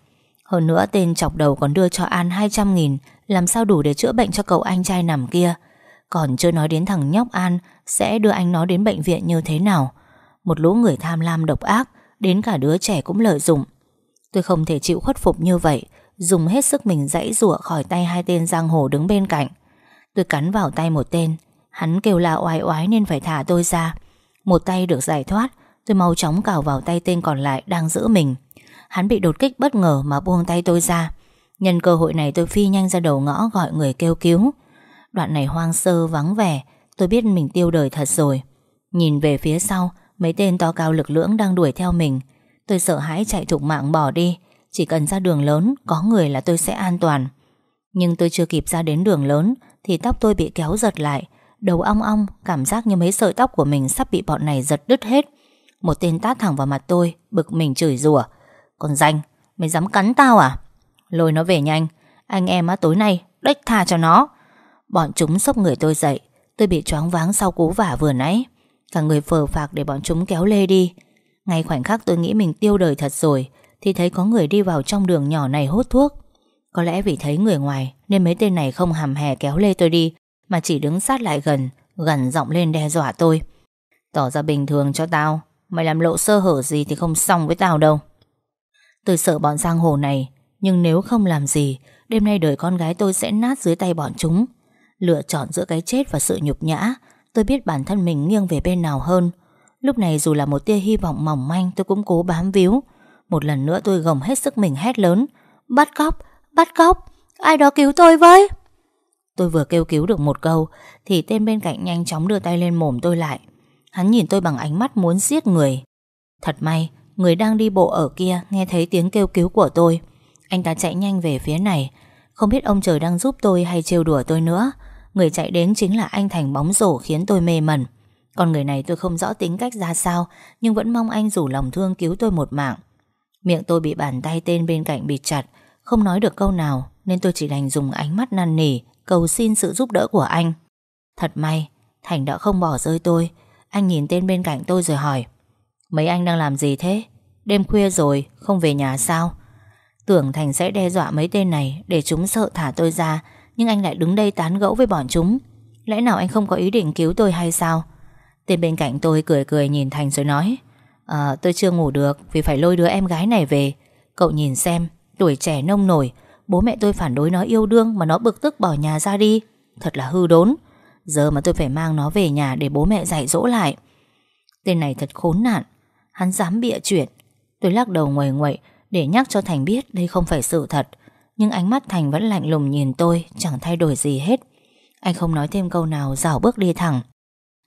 Hơn nữa tên chọc đầu còn đưa cho An 200 nghìn, Làm sao đủ để chữa bệnh cho cậu anh trai nằm kia? Còn chưa nói đến thằng nhóc An, Sẽ đưa anh nó đến bệnh viện như thế nào? Một lũ người tham lam độc ác, Đến cả đứa trẻ cũng lợi dụng. Tôi không thể chịu khuất phục như vậy, Dùng hết sức mình dãy rủa khỏi tay hai tên giang hồ đứng bên cạnh. Tôi cắn vào tay một tên, Hắn kêu la oai oái nên phải thả tôi ra. Một tay được giải thoát, Tôi mau chóng cào vào tay tên còn lại đang giữ mình. Hắn bị đột kích bất ngờ mà buông tay tôi ra. Nhân cơ hội này tôi phi nhanh ra đầu ngõ gọi người kêu cứu. Đoạn này hoang sơ, vắng vẻ. Tôi biết mình tiêu đời thật rồi. Nhìn về phía sau, Mấy tên to cao lực lưỡng đang đuổi theo mình. Tôi sợ hãi chạy thục mạng bỏ đi. Chỉ cần ra đường lớn, Có người là tôi sẽ an toàn. Nhưng tôi chưa kịp ra đến đường lớn, Thì tóc tôi bị kéo giật lại. Đầu ong ong, Cảm giác như mấy sợi tóc của mình sắp bị bọn này giật đứt hết. Một tên tát thẳng vào mặt tôi, Bực mình chửi rủa. Còn danh Mày dám cắn tao à? Lôi nó về nhanh. Anh em á, tối nay Đếch tha cho nó. Bọn chúng sốc người tôi dậy. Tôi bị choáng váng sau cú vả vừa nãy. Cả người phờ phạc để bọn chúng kéo lê đi. Ngay khoảnh khắc tôi nghĩ mình tiêu đời thật rồi, Thì thấy có người đi vào trong đường nhỏ này hút thuốc. Có lẽ vì thấy người ngoài, Nên mấy tên này không hàm hè kéo lê tôi đi, Mà chỉ đứng sát lại gần Gần giọng lên đe dọa tôi. Tỏ ra bình thường cho tao. Mày làm lộ sơ hở gì thì không xong với tao đâu. Tôi sợ bọn giang hồ này Nhưng nếu không làm gì Đêm nay đời con gái tôi sẽ nát dưới tay bọn chúng. Lựa chọn giữa cái chết và sự nhục nhã Tôi biết bản thân mình nghiêng về bên nào hơn. Lúc này dù là một tia hy vọng mỏng manh Tôi cũng cố bám víu. Một lần nữa tôi gồng hết sức mình hét lớn Bắt cóc, bắt cóc Ai đó cứu tôi với! Tôi vừa kêu cứu được một câu Thì tên bên cạnh nhanh chóng đưa tay lên mồm tôi lại. Hắn nhìn tôi bằng ánh mắt muốn giết người. Thật may Người đang đi bộ ở kia Nghe thấy tiếng kêu cứu của tôi. Anh ta chạy nhanh về phía này. Không biết ông trời đang giúp tôi hay trêu đùa tôi nữa. Người chạy đến chính là anh Thành bóng rổ khiến tôi mê mẩn. Còn người này tôi không rõ tính cách ra sao, Nhưng vẫn mong anh rủ lòng thương cứu tôi một mạng. Miệng tôi bị bàn tay tên bên cạnh bịt chặt, Không nói được câu nào, Nên tôi chỉ đành dùng ánh mắt năn nỉ, Cầu xin sự giúp đỡ của anh. Thật may, Thành đã không bỏ rơi tôi. Anh nhìn tên bên cạnh tôi rồi hỏi Mấy anh đang làm gì thế? Đêm khuya rồi, không về nhà sao? Tưởng Thành sẽ đe dọa mấy tên này Để chúng sợ thả tôi ra, nhưng anh lại đứng đây tán gẫu với bọn chúng. Lẽ nào anh không có ý định cứu tôi hay sao? Tên bên cạnh tôi cười cười nhìn Thành rồi nói À tôi chưa ngủ được Vì phải lôi đứa em gái này về. Cậu nhìn xem, Tuổi trẻ nông nổi, Bố mẹ tôi phản đối nó yêu đương Mà nó bực tức bỏ nhà ra đi. Thật là hư đốn. Giờ mà tôi phải mang nó về nhà Để bố mẹ dạy dỗ lại. Tên này thật khốn nạn. Hắn dám bịa chuyện. Tôi lắc đầu nguầy nguậy, Để nhắc cho Thành biết đây không phải sự thật. Nhưng ánh mắt Thành vẫn lạnh lùng nhìn tôi, Chẳng thay đổi gì hết. Anh không nói thêm câu nào, dảo bước đi thẳng.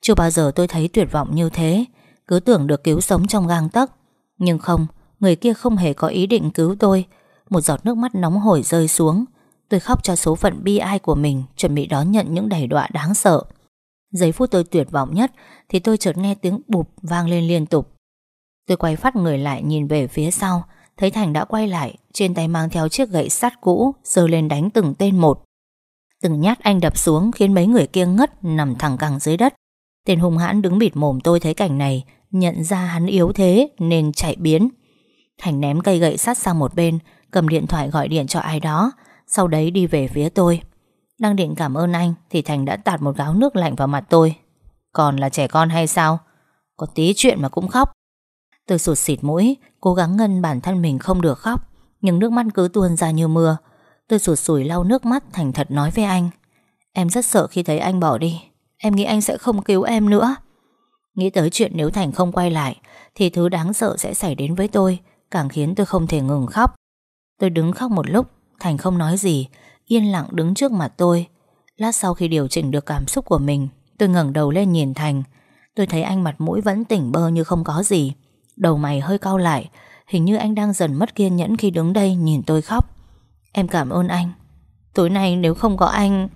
Chưa bao giờ tôi thấy tuyệt vọng như thế. Cứ tưởng được cứu sống trong gang tấc. Nhưng không, Người kia không hề có ý định cứu tôi. Một giọt nước mắt nóng hổi rơi xuống. Tôi khóc cho số phận bi ai của mình, Chuẩn bị đón nhận những đẩy đọa đáng sợ. Giây phút tôi tuyệt vọng nhất, Thì tôi chợt nghe tiếng bụp vang lên liên tục. Tôi quay phát người lại nhìn về phía sau. Thấy Thành đã quay lại, Trên tay mang theo chiếc gậy sắt cũ, giơ lên đánh từng tên một. Từng nhát anh đập xuống Khiến mấy người kia ngất, nằm thẳng cẳng dưới đất. Tên hung hãn đứng bịt mồm tôi thấy cảnh này, Nhận ra hắn yếu thế Nên chạy biến. Thành ném cây gậy sắt sang một bên, Cầm điện thoại gọi điện cho ai đó. Sau đấy đi về phía tôi. Đang định cảm ơn anh Thì Thành đã tạt một gáo nước lạnh vào mặt tôi. Còn là trẻ con hay sao? Có tí chuyện mà cũng khóc. Tôi sụt xịt mũi, Cố gắng ngân bản thân mình không được khóc, Nhưng nước mắt cứ tuôn ra như mưa. Tôi sụt sùi lau nước mắt thành thật nói với anh, Em rất sợ khi thấy anh bỏ đi. Em nghĩ anh sẽ không cứu em nữa. Nghĩ tới chuyện nếu Thành không quay lại, Thì thứ đáng sợ sẽ xảy đến với tôi, Càng khiến tôi không thể ngừng khóc. Tôi đứng khóc một lúc, Thành không nói gì, Yên lặng đứng trước mặt tôi. Lát sau khi điều chỉnh được cảm xúc của mình, Tôi ngẩng đầu lên nhìn Thành. Tôi thấy anh mặt mũi vẫn tỉnh bơ như không có gì. Đầu mày hơi cau lại, Hình như anh đang dần mất kiên nhẫn khi đứng đây nhìn tôi khóc. Em cảm ơn anh. Tối nay nếu không có anh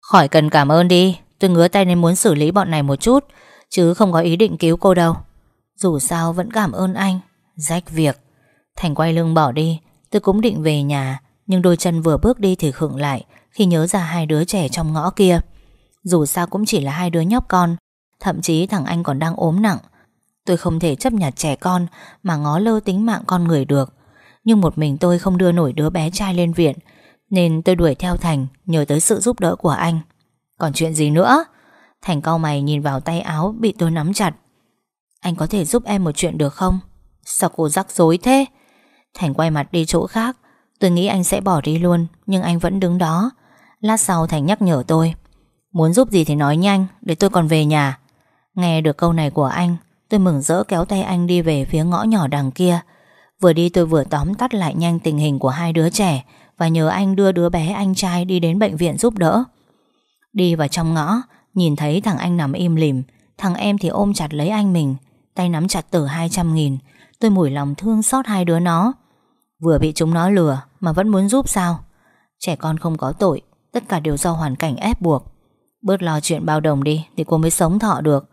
Khỏi cần cảm ơn đi, Tôi ngứa tay nên muốn xử lý bọn này một chút, Chứ không có ý định cứu cô đâu. Dù sao vẫn cảm ơn anh. Rách việc. Thành quay lưng bỏ đi, Tôi cũng định về nhà, Nhưng đôi chân vừa bước đi thì khựng lại Khi nhớ ra hai đứa trẻ trong ngõ kia. Dù sao cũng chỉ là hai đứa nhóc con, Thậm chí thằng anh còn đang ốm nặng Tôi không thể chấp nhận trẻ con Mà ngó lơ tính mạng con người được. Nhưng một mình tôi không đưa nổi đứa bé trai lên viện, Nên tôi đuổi theo Thành Nhờ tới sự giúp đỡ của anh. Còn chuyện gì nữa? Thành cau mày nhìn vào tay áo bị tôi nắm chặt. Anh có thể giúp em một chuyện được không? Sao cô rắc rối thế? Thành quay mặt đi chỗ khác. Tôi nghĩ anh sẽ bỏ đi luôn, Nhưng anh vẫn đứng đó. Lát sau Thành nhắc nhở tôi. Muốn giúp gì thì nói nhanh, Để tôi còn về nhà. Nghe được câu này của anh Tôi mừng rỡ kéo tay anh đi về phía ngõ nhỏ đằng kia. Vừa đi tôi vừa tóm tắt lại nhanh tình hình của hai đứa trẻ Và nhờ anh đưa đứa bé anh trai đi đến bệnh viện giúp đỡ. Đi vào trong ngõ, Nhìn thấy thằng anh nằm im lìm. Thằng em thì ôm chặt lấy anh mình, Tay nắm chặt tử 200 nghìn. Tôi mủi lòng thương xót hai đứa nó. Vừa bị chúng nó lừa Mà vẫn muốn giúp sao? Trẻ con không có tội, Tất cả đều do hoàn cảnh ép buộc. Bớt lo chuyện bao đồng đi Thì cô mới sống thọ được.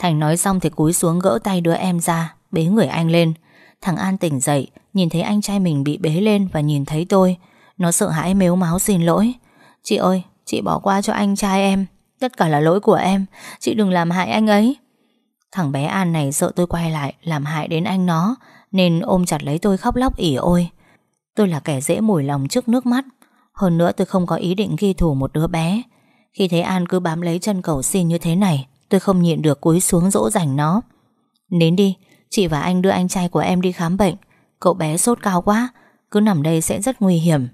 Thành nói xong thì cúi xuống gỡ tay đứa em ra, Bế người anh lên. Thằng An tỉnh dậy, Nhìn thấy anh trai mình bị bế lên và nhìn thấy tôi. Nó sợ hãi mếu máu xin lỗi. Chị ơi, chị bỏ qua cho anh trai em, Tất cả là lỗi của em, Chị đừng làm hại anh ấy. Thằng bé An này sợ tôi quay lại, Làm hại đến anh nó, Nên ôm chặt lấy tôi khóc lóc ỉ ôi. Tôi là kẻ dễ mùi lòng trước nước mắt. Hơn nữa tôi không có ý định ghi thủ một đứa bé. Khi thấy An cứ bám lấy chân cầu xin như thế này Tôi không nhịn được cúi xuống dỗ dành nó. Đến đi, Chị và anh đưa anh trai của em đi khám bệnh. Cậu bé sốt cao quá, Cứ nằm đây sẽ rất nguy hiểm.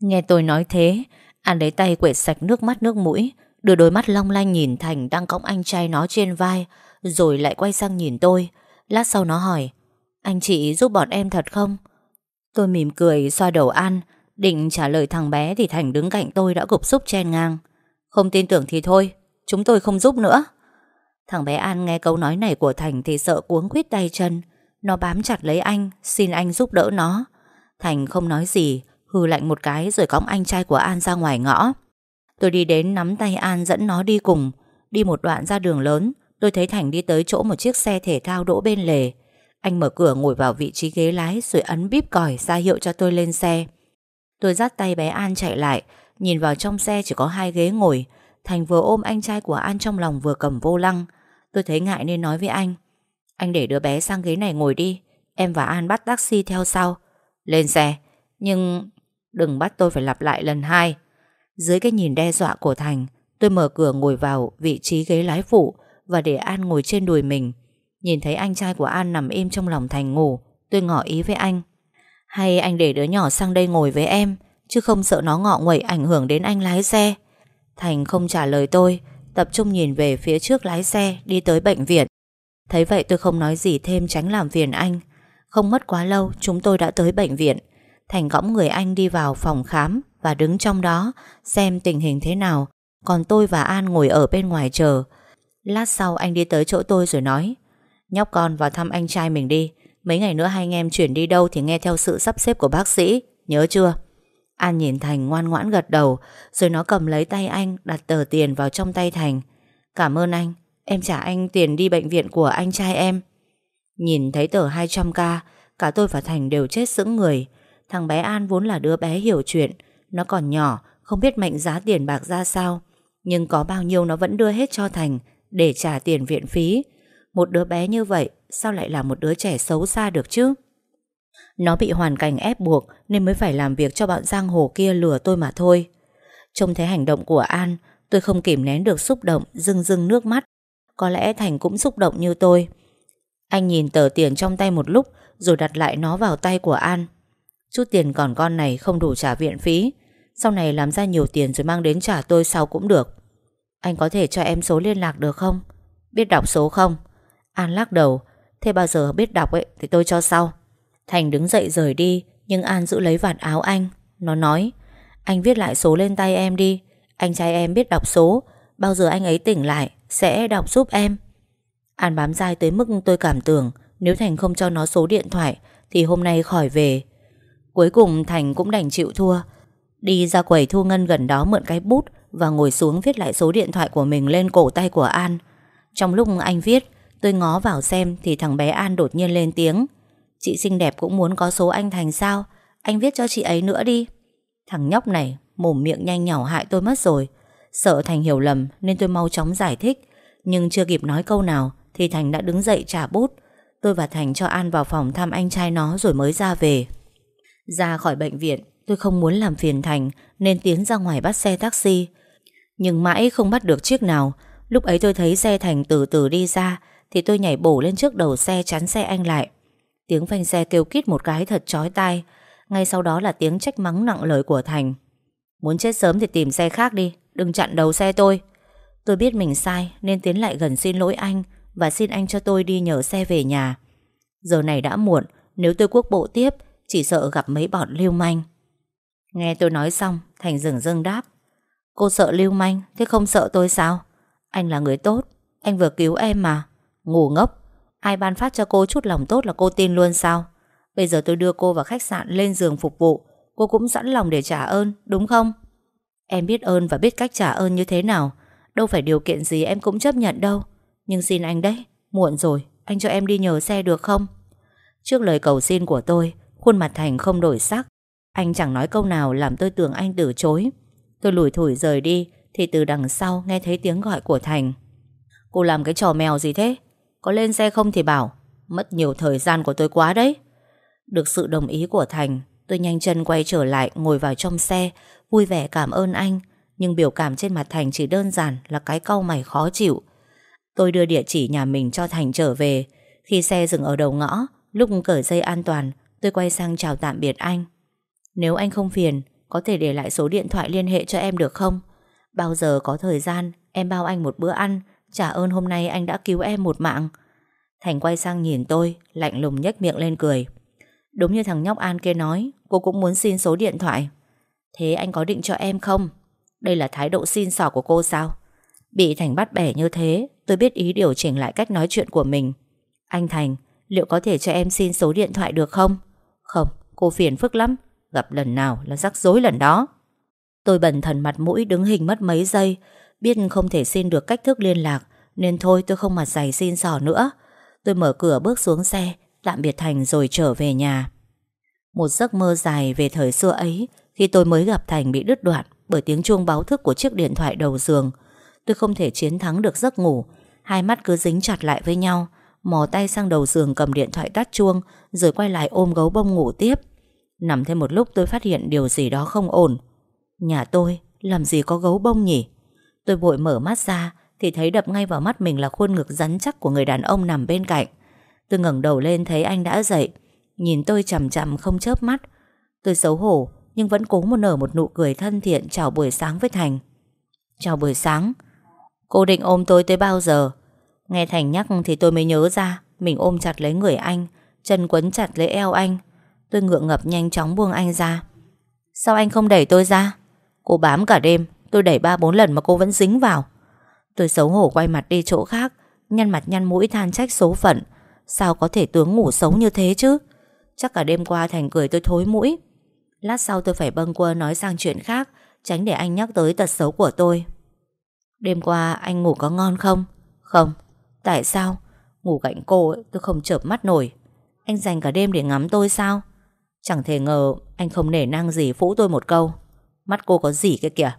Nghe tôi nói thế An lấy tay quệt sạch nước mắt nước mũi, Đưa đôi mắt long lanh nhìn Thành đang cõng anh trai nó trên vai, Rồi lại quay sang nhìn tôi. Lát sau nó hỏi, Anh chị giúp bọn em thật không? Tôi mỉm cười xoa đầu An, Định trả lời thằng bé thì Thành đứng cạnh tôi đã gục xúc chen ngang. Không tin tưởng thì thôi Chúng tôi không giúp nữa. Thằng bé An nghe câu nói này của Thành Thì sợ cuống quýt tay chân. Nó bám chặt lấy anh, Xin anh giúp đỡ nó. Thành không nói gì Hư lạnh một cái rồi cõng anh trai của An ra ngoài ngõ. Tôi đi đến nắm tay An dẫn nó đi cùng. Đi một đoạn ra đường lớn, Tôi thấy Thành đi tới chỗ một chiếc xe thể thao đỗ bên lề. Anh mở cửa ngồi vào vị trí ghế lái Rồi ấn bíp còi ra hiệu cho tôi lên xe. Tôi dắt tay bé An chạy lại, Nhìn vào trong xe chỉ có hai ghế ngồi. Thành vừa ôm anh trai của An trong lòng vừa cầm vô lăng. Tôi thấy ngại nên nói với anh Anh để đứa bé sang ghế này ngồi đi, Em và An bắt taxi theo sau. Lên xe, Nhưng đừng bắt tôi phải lặp lại lần hai. Dưới cái nhìn đe dọa của Thành, Tôi mở cửa ngồi vào vị trí ghế lái phụ Và để An ngồi trên đùi mình. Nhìn thấy anh trai của An nằm im trong lòng Thành ngủ, Tôi ngỏ ý với anh, Hay anh để đứa nhỏ sang đây ngồi với em, Chứ không sợ nó ngọ nguậy ảnh hưởng đến anh lái xe. Thành không trả lời tôi, Tập trung nhìn về phía trước lái xe, Đi tới bệnh viện. Thấy vậy tôi không nói gì thêm tránh làm phiền anh. Không mất quá lâu, chúng tôi đã tới bệnh viện. Thành gõng người anh đi vào phòng khám Và đứng trong đó, Xem tình hình thế nào. Còn tôi và An ngồi ở bên ngoài chờ. Lát sau anh đi tới chỗ tôi rồi nói, Nhóc con vào thăm anh trai mình đi. Mấy ngày nữa hai anh em chuyển đi đâu Thì nghe theo sự sắp xếp của bác sĩ. Nhớ chưa? An nhìn Thành ngoan ngoãn gật đầu, Rồi nó cầm lấy tay anh, Đặt tờ tiền vào trong tay Thành. Cảm ơn anh, Em trả anh tiền đi bệnh viện của anh trai em. Nhìn thấy tờ 200k Cả tôi và Thành đều chết sững người. Thằng bé An vốn là đứa bé hiểu chuyện, Nó còn nhỏ, Không biết mệnh giá tiền bạc ra sao. Nhưng có bao nhiêu nó vẫn đưa hết cho Thành Để trả tiền viện phí. Một đứa bé như vậy, Sao lại là một đứa trẻ xấu xa được chứ? Nó bị hoàn cảnh ép buộc Nên mới phải làm việc cho bọn giang hồ kia lừa tôi mà thôi. Trông thấy hành động của An, Tôi không kìm nén được xúc động, Rưng rưng nước mắt. Có lẽ Thành cũng xúc động như tôi. Anh nhìn tờ tiền trong tay một lúc, Rồi đặt lại nó vào tay của An. Chút tiền còn con này không đủ trả viện phí. Sau này làm ra nhiều tiền rồi mang đến trả tôi sau cũng được. Anh có thể cho em số liên lạc được không? Biết đọc số không? An lắc đầu. Thế bao giờ biết đọc ấy, thì tôi cho sau. Thành đứng dậy rời đi, Nhưng An giữ lấy vạt áo anh. Nó nói, Anh viết lại số lên tay em đi. Anh trai em biết đọc số. Bao giờ anh ấy tỉnh lại, Sẽ đọc giúp em. An bám dai tới mức tôi cảm tưởng, Nếu Thành không cho nó số điện thoại, Thì hôm nay khỏi về. Cuối cùng Thành cũng đành chịu thua. Đi ra quầy thu ngân gần đó mượn cái bút Và ngồi xuống viết lại số điện thoại của mình Lên cổ tay của An. Trong lúc anh viết, Tôi ngó vào xem Thì thằng bé An đột nhiên lên tiếng. Chị xinh đẹp cũng muốn có số anh Thành sao? Anh viết cho chị ấy nữa đi. Thằng nhóc này, mồm miệng nhanh nhỏ hại tôi mất rồi. Sợ Thành hiểu lầm Nên tôi mau chóng giải thích. Nhưng chưa kịp nói câu nào Thì Thành đã đứng dậy trả bút. Tôi và Thành cho An vào phòng thăm anh trai nó Rồi mới ra về. Ra khỏi bệnh viện, Tôi không muốn làm phiền Thành Nên tiến ra ngoài bắt xe taxi. Nhưng mãi không bắt được chiếc nào. Lúc ấy tôi thấy xe Thành từ từ đi ra Thì tôi nhảy bổ lên trước đầu xe chắn xe anh lại. Tiếng phanh xe kêu kít một cái thật chói tai. Ngay sau đó là tiếng trách mắng nặng lời của Thành. Muốn chết sớm thì tìm xe khác đi, Đừng chặn đầu xe tôi. Tôi biết mình sai, nên tiến lại gần xin lỗi anh Và xin anh cho tôi đi nhờ xe về nhà. Giờ này đã muộn, Nếu tôi quốc bộ tiếp, Chỉ sợ gặp mấy bọn lưu manh. Nghe tôi nói xong, Thành dừng dưng đáp. Cô sợ lưu manh, Thế không sợ tôi sao? Anh là người tốt, Anh vừa cứu em mà Ngủ ngốc. Ai ban phát cho cô chút lòng tốt là cô tin luôn sao? Bây giờ tôi đưa cô vào khách sạn lên giường phục vụ. Cô cũng sẵn lòng để trả ơn, Đúng không? Em biết ơn và biết cách trả ơn như thế nào. Đâu phải điều kiện gì em cũng chấp nhận đâu. Nhưng xin anh đấy, Muộn rồi, Anh cho em đi nhờ xe được không? Trước lời cầu xin của tôi, Khuôn mặt Thành không đổi sắc. Anh chẳng nói câu nào làm tôi tưởng anh từ chối. Tôi lủi thủi rời đi, Thì từ đằng sau nghe thấy tiếng gọi của Thành. Cô làm cái trò mèo gì thế? Có lên xe không thì bảo, Mất nhiều thời gian của tôi quá đấy. Được sự đồng ý của Thành, Tôi nhanh chân quay trở lại, ngồi vào trong xe, Vui vẻ cảm ơn anh. Nhưng biểu cảm trên mặt Thành chỉ đơn giản Là cái cau mày khó chịu. Tôi đưa địa chỉ nhà mình cho Thành trở về. Khi xe dừng ở đầu ngõ, Lúc cởi dây an toàn, Tôi quay sang chào tạm biệt anh. Nếu anh không phiền, Có thể để lại số điện thoại liên hệ cho em được không? Bao giờ có thời gian, Em bao anh một bữa ăn Trả ơn hôm nay anh đã cứu em một mạng. Thành quay sang nhìn tôi, Lạnh lùng nhếch miệng lên cười. Đúng như thằng nhóc An kia nói, Cô cũng muốn xin số điện thoại. Thế anh có định cho em không? Đây là thái độ xin xỏ của cô sao? Bị Thành bắt bẻ như thế, Tôi biết ý điều chỉnh lại cách nói chuyện của mình. Anh Thành, Liệu có thể cho em xin số điện thoại được không? Không, cô phiền phức lắm. Gặp lần nào là rắc rối lần đó. Tôi bần thần mặt mũi đứng hình mất mấy giây Biết không thể xin được cách thức liên lạc, Nên thôi tôi không mặt dày xin sỏ nữa. Tôi mở cửa bước xuống xe, Tạm biệt Thành rồi trở về nhà. Một giấc mơ dài về thời xưa ấy, Khi tôi mới gặp Thành bị đứt đoạn Bởi tiếng chuông báo thức của chiếc điện thoại đầu giường. Tôi không thể chiến thắng được giấc ngủ, Hai mắt cứ dính chặt lại với nhau, Mò tay sang đầu giường cầm điện thoại tắt chuông Rồi quay lại ôm gấu bông ngủ tiếp. Nằm thêm một lúc tôi phát hiện điều gì đó không ổn. Nhà tôi, làm gì có gấu bông nhỉ? Tôi vội mở mắt ra, Thì thấy đập ngay vào mắt mình là khuôn ngực rắn chắc Của người đàn ông nằm bên cạnh. Tôi ngẩng đầu lên thấy anh đã dậy. Nhìn tôi chằm chằm không chớp mắt. Tôi xấu hổ, Nhưng vẫn cố một nở một nụ cười thân thiện Chào buổi sáng với Thành. Chào buổi sáng. Cô định ôm tôi tới bao giờ? Nghe Thành nhắc thì tôi mới nhớ ra, Mình ôm chặt lấy người anh, Chân quấn chặt lấy eo anh. Tôi ngượng ngập nhanh chóng buông anh ra. Sao anh không đẩy tôi ra? Cô bám cả đêm. Tôi đẩy ba bốn lần mà cô vẫn dính vào. Tôi xấu hổ quay mặt đi chỗ khác Nhăn mặt nhăn mũi than trách số phận. Sao có thể tướng ngủ xấu như thế chứ? Chắc cả đêm qua Thành cười tôi thối mũi. Lát sau tôi phải bâng quơ nói sang chuyện khác Tránh để anh nhắc tới tật xấu của tôi. Đêm qua anh ngủ có ngon không? Không. Tại sao? Ngủ cạnh cô ấy, tôi không chợp mắt nổi. Anh dành cả đêm để ngắm tôi sao? Chẳng thể ngờ anh không nể năng gì phũ tôi một câu. Mắt cô có gì kia kìa?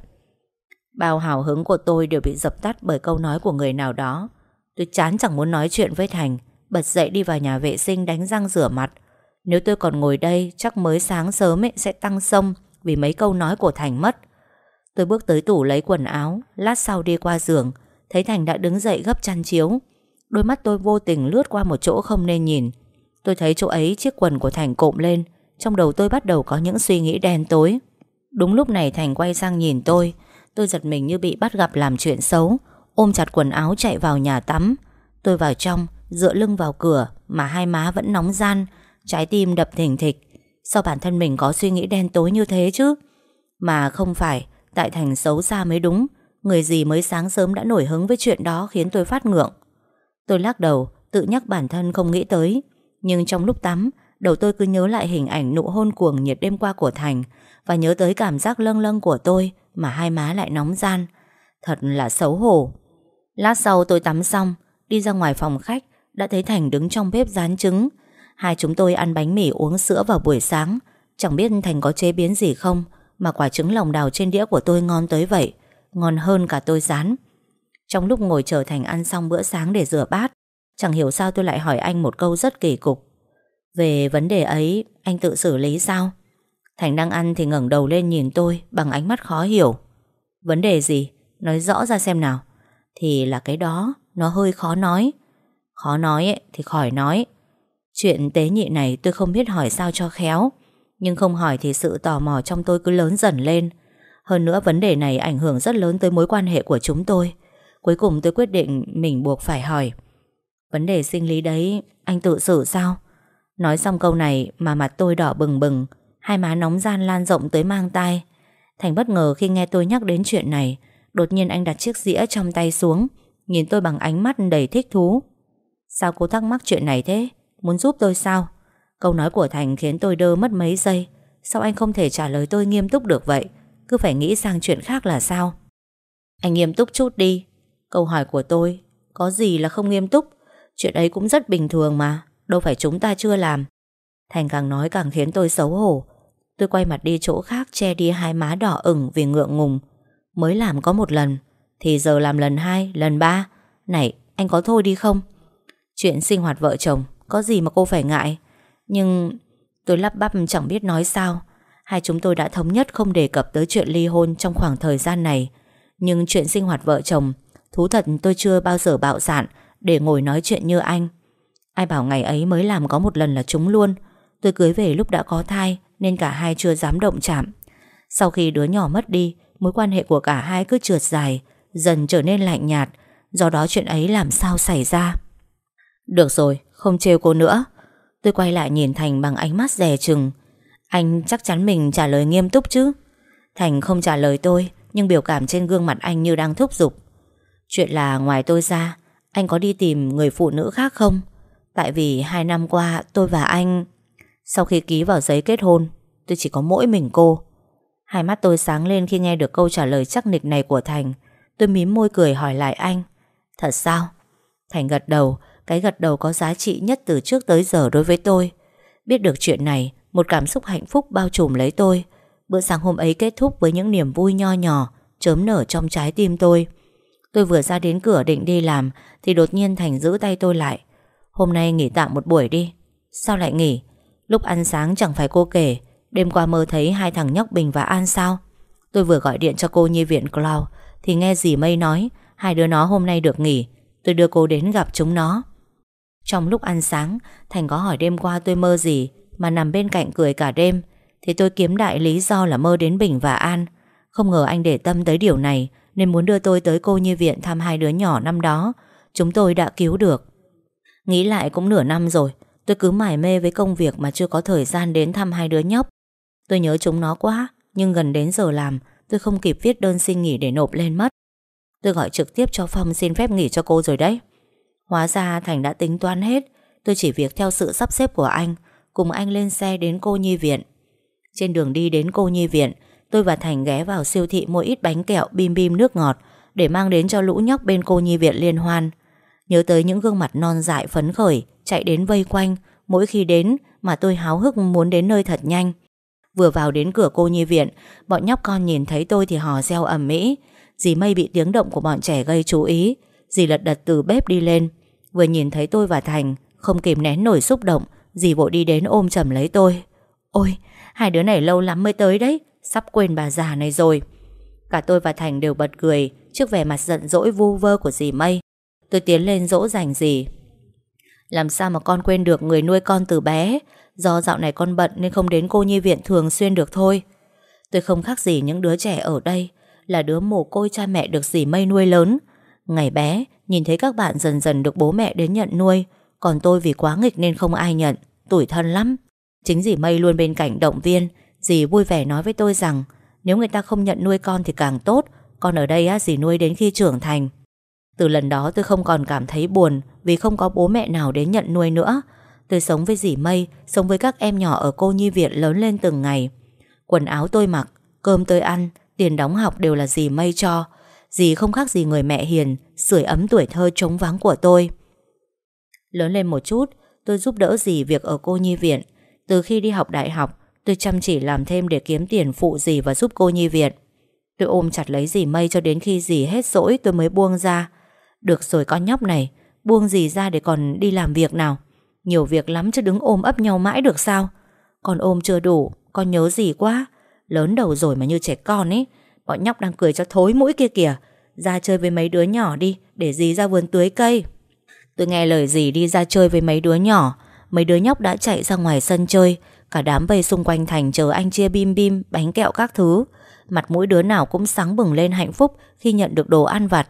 Bao hào hứng của tôi đều bị dập tắt bởi câu nói của người nào đó. Tôi chán chẳng muốn nói chuyện với Thành, Bật dậy đi vào nhà vệ sinh đánh răng rửa mặt. Nếu tôi còn ngồi đây, Chắc mới sáng sớm ấy sẽ tăng sông Vì mấy câu nói của Thành mất. Tôi bước tới tủ lấy quần áo, Lát sau đi qua giường, Thấy Thành đã đứng dậy gấp chăn chiếu. Đôi mắt tôi vô tình lướt qua một chỗ không nên nhìn. Tôi thấy chỗ ấy chiếc quần của Thành cộm lên, Trong đầu tôi bắt đầu có những suy nghĩ đen tối. Đúng lúc này Thành quay sang nhìn tôi Tôi giật mình như bị bắt gặp làm chuyện xấu, Ôm chặt quần áo chạy vào nhà tắm. Tôi vào trong, Dựa lưng vào cửa Mà hai má vẫn nóng gian, Trái tim đập thình thịch. Sao bản thân mình có suy nghĩ đen tối như thế chứ? Mà không phải, Tại Thành xấu xa mới đúng. Người gì mới sáng sớm đã nổi hứng với chuyện đó Khiến tôi phát ngượng. Tôi lắc đầu, Tự nhắc bản thân không nghĩ tới. Nhưng trong lúc tắm, Đầu tôi cứ nhớ lại hình ảnh nụ hôn cuồng nhiệt đêm qua của Thành Và nhớ tới cảm giác lâng lâng của tôi. Mà hai má lại nóng gian. Thật là xấu hổ. Lát sau tôi tắm xong, Đi ra ngoài phòng khách, Đã thấy Thành đứng trong bếp rán trứng. Hai chúng tôi ăn bánh mì uống sữa vào buổi sáng. Chẳng biết Thành có chế biến gì không, Mà quả trứng lòng đào trên đĩa của tôi ngon tới vậy. Ngon hơn cả tôi rán. Trong lúc ngồi chờ Thành ăn xong bữa sáng để rửa bát, Chẳng hiểu sao tôi lại hỏi anh một câu rất kỳ cục. Về vấn đề ấy, Anh tự xử lý sao? Thành đang ăn thì ngẩng đầu lên nhìn tôi Bằng ánh mắt khó hiểu. Vấn đề gì? Nói rõ ra xem nào. Thì là cái đó Nó hơi khó nói. Khó nói ấy, thì khỏi nói. Chuyện tế nhị này tôi không biết hỏi sao cho khéo. Nhưng không hỏi thì sự tò mò trong tôi cứ lớn dần lên. Hơn nữa vấn đề này ảnh hưởng rất lớn tới mối quan hệ của chúng tôi. Cuối cùng tôi quyết định mình buộc phải hỏi. Vấn đề sinh lý đấy Anh tự xử sao? Nói xong câu này mà mặt tôi đỏ bừng bừng. Hai má nóng gian lan rộng tới mang tai. Thành bất ngờ khi nghe tôi nhắc đến chuyện này, Đột nhiên anh đặt chiếc dĩa trong tay xuống, Nhìn tôi bằng ánh mắt đầy thích thú. Sao cô thắc mắc chuyện này thế? Muốn giúp tôi sao? Câu nói của Thành khiến tôi đơ mất mấy giây. Sao anh không thể trả lời tôi nghiêm túc được vậy? Cứ phải nghĩ sang chuyện khác là sao? Anh nghiêm túc chút đi. Câu hỏi của tôi, Có gì là không nghiêm túc? Chuyện ấy cũng rất bình thường mà, Đâu phải chúng ta chưa làm. Thành càng nói càng khiến tôi xấu hổ. Tôi quay mặt đi chỗ khác che đi hai má đỏ ửng vì ngượng ngùng. Mới làm có một lần Thì giờ làm lần hai, lần ba. Này, anh có thôi đi không? Chuyện sinh hoạt vợ chồng Có gì mà cô phải ngại? Nhưng tôi lắp bắp chẳng biết nói sao. Hai chúng tôi đã thống nhất không đề cập tới chuyện ly hôn trong khoảng thời gian này. Nhưng chuyện sinh hoạt vợ chồng Thú thật tôi chưa bao giờ bạo dạn Để ngồi nói chuyện như anh. Ai bảo ngày ấy mới làm có một lần là chúng luôn. Tôi cưới về lúc đã có thai nên cả hai chưa dám động chạm. Sau khi đứa nhỏ mất đi Mối quan hệ của cả hai cứ trượt dài Dần trở nên lạnh nhạt. Do đó chuyện ấy làm sao xảy ra? Được rồi, không trêu cô nữa. Tôi quay lại nhìn Thành bằng ánh mắt dè chừng. Anh chắc chắn mình trả lời nghiêm túc chứ? Thành không trả lời tôi Nhưng biểu cảm trên gương mặt anh như đang thúc giục. Chuyện là ngoài tôi ra Anh có đi tìm người phụ nữ khác không? Tại vì hai năm qua tôi và anh sau khi ký vào giấy kết hôn, Tôi chỉ có mỗi mình cô. Hai mắt tôi sáng lên khi nghe được câu trả lời chắc nịch này của Thành. Tôi mím môi cười hỏi lại anh, Thật sao? Thành gật đầu, Cái gật đầu có giá trị nhất từ trước tới giờ đối với tôi. Biết được chuyện này, Một cảm xúc hạnh phúc bao trùm lấy tôi. Bữa sáng hôm ấy kết thúc với những niềm vui nho nhỏ, Chớm nở trong trái tim tôi. Tôi vừa ra đến cửa định đi làm, Thì đột nhiên Thành giữ tay tôi lại. Hôm nay nghỉ tạm một buổi đi. Sao lại nghỉ? Lúc ăn sáng chẳng phải cô kể, Đêm qua mơ thấy hai thằng nhóc Bình và An sao? Tôi vừa gọi điện cho cô nhi viện Cloud, Thì nghe dì Mây nói, Hai đứa nó hôm nay được nghỉ, Tôi đưa cô đến gặp chúng nó. Trong lúc ăn sáng, Thành có hỏi đêm qua tôi mơ gì, Mà nằm bên cạnh cười cả đêm, Thì tôi kiếm đại lý do là mơ đến Bình và An. Không ngờ anh để tâm tới điều này, Nên muốn đưa tôi tới cô nhi viện thăm hai đứa nhỏ năm đó, Chúng tôi đã cứu được. Nghĩ lại cũng nửa năm rồi Tôi cứ mải mê với công việc mà chưa có thời gian đến thăm hai đứa nhóc. Tôi nhớ chúng nó quá, Nhưng gần đến giờ làm, Tôi không kịp viết đơn xin nghỉ để nộp lên mất. Tôi gọi trực tiếp cho Phong xin phép nghỉ cho cô rồi đấy. Hóa ra Thành đã tính toán hết, Tôi chỉ việc theo sự sắp xếp của anh, Cùng anh lên xe đến cô nhi viện. Trên đường đi đến cô nhi viện, Tôi và Thành ghé vào siêu thị mua ít bánh kẹo, bim bim nước ngọt Để mang đến cho lũ nhóc bên cô nhi viện liên hoan. Nhớ tới những gương mặt non dại phấn khởi Chạy đến vây quanh. Mỗi khi đến mà tôi háo hức muốn đến nơi thật nhanh. Vừa vào đến cửa cô nhi viện, Bọn nhóc con nhìn thấy tôi thì hò reo ầm ĩ. Dì mây bị tiếng động của bọn trẻ gây chú ý. Dì lật đật từ bếp đi lên. Vừa nhìn thấy tôi và Thành, Không kìm nén nổi xúc động, Dì vội đi đến ôm chầm lấy tôi. Ôi, hai đứa này lâu lắm mới tới đấy, Sắp quên bà già này rồi. Cả tôi và Thành đều bật cười Trước vẻ mặt giận dỗi vu vơ của dì mây. Tôi tiến lên dỗ dành dì. Làm sao mà con quên được người nuôi con từ bé? Do dạo này con bận nên không đến cô nhi viện thường xuyên được thôi. Tôi không khác gì những đứa trẻ ở đây Là đứa mồ côi cha mẹ được dì mây nuôi lớn. Ngày bé Nhìn thấy các bạn dần dần được bố mẹ đến nhận nuôi. Còn tôi vì quá nghịch nên không ai nhận Tủi thân lắm. Chính dì mây luôn bên cạnh động viên Dì vui vẻ nói với tôi rằng Nếu người ta không nhận nuôi con thì càng tốt Con ở đây á, dì nuôi đến khi trưởng thành. Từ lần đó tôi không còn cảm thấy buồn Vì không có bố mẹ nào đến nhận nuôi nữa. Tôi sống với dì Mây, Sống với các em nhỏ ở cô nhi viện lớn lên từng ngày. Quần áo tôi mặc, Cơm tôi ăn, Tiền đóng học đều là dì Mây cho. Dì không khác gì người mẹ hiền, Sưởi ấm tuổi thơ trống vắng của tôi. Lớn lên một chút, Tôi giúp đỡ dì việc ở cô nhi viện. Từ khi đi học đại học, Tôi chăm chỉ làm thêm để kiếm tiền phụ dì và giúp cô nhi viện. Tôi ôm chặt lấy dì Mây cho đến khi dì hết sỗi tôi mới buông ra. Được rồi con nhóc này Buông gì ra để còn đi làm việc nào? Nhiều việc lắm chứ đứng ôm ấp nhau mãi được sao? Con ôm chưa đủ Con nhớ gì quá? Lớn đầu rồi mà như trẻ con ấy Bọn nhóc đang cười cho thối mũi kia kìa. Ra chơi với mấy đứa nhỏ đi Để dì ra vườn tưới cây. Tôi nghe lời dì đi ra chơi với mấy đứa nhỏ. Mấy đứa nhóc đã chạy ra ngoài sân chơi. Cả đám vây xung quanh Thành chờ anh chia bim bim, bánh kẹo các thứ. Mặt mũi đứa nào cũng sáng bừng lên hạnh phúc Khi nhận được đồ ăn vặt.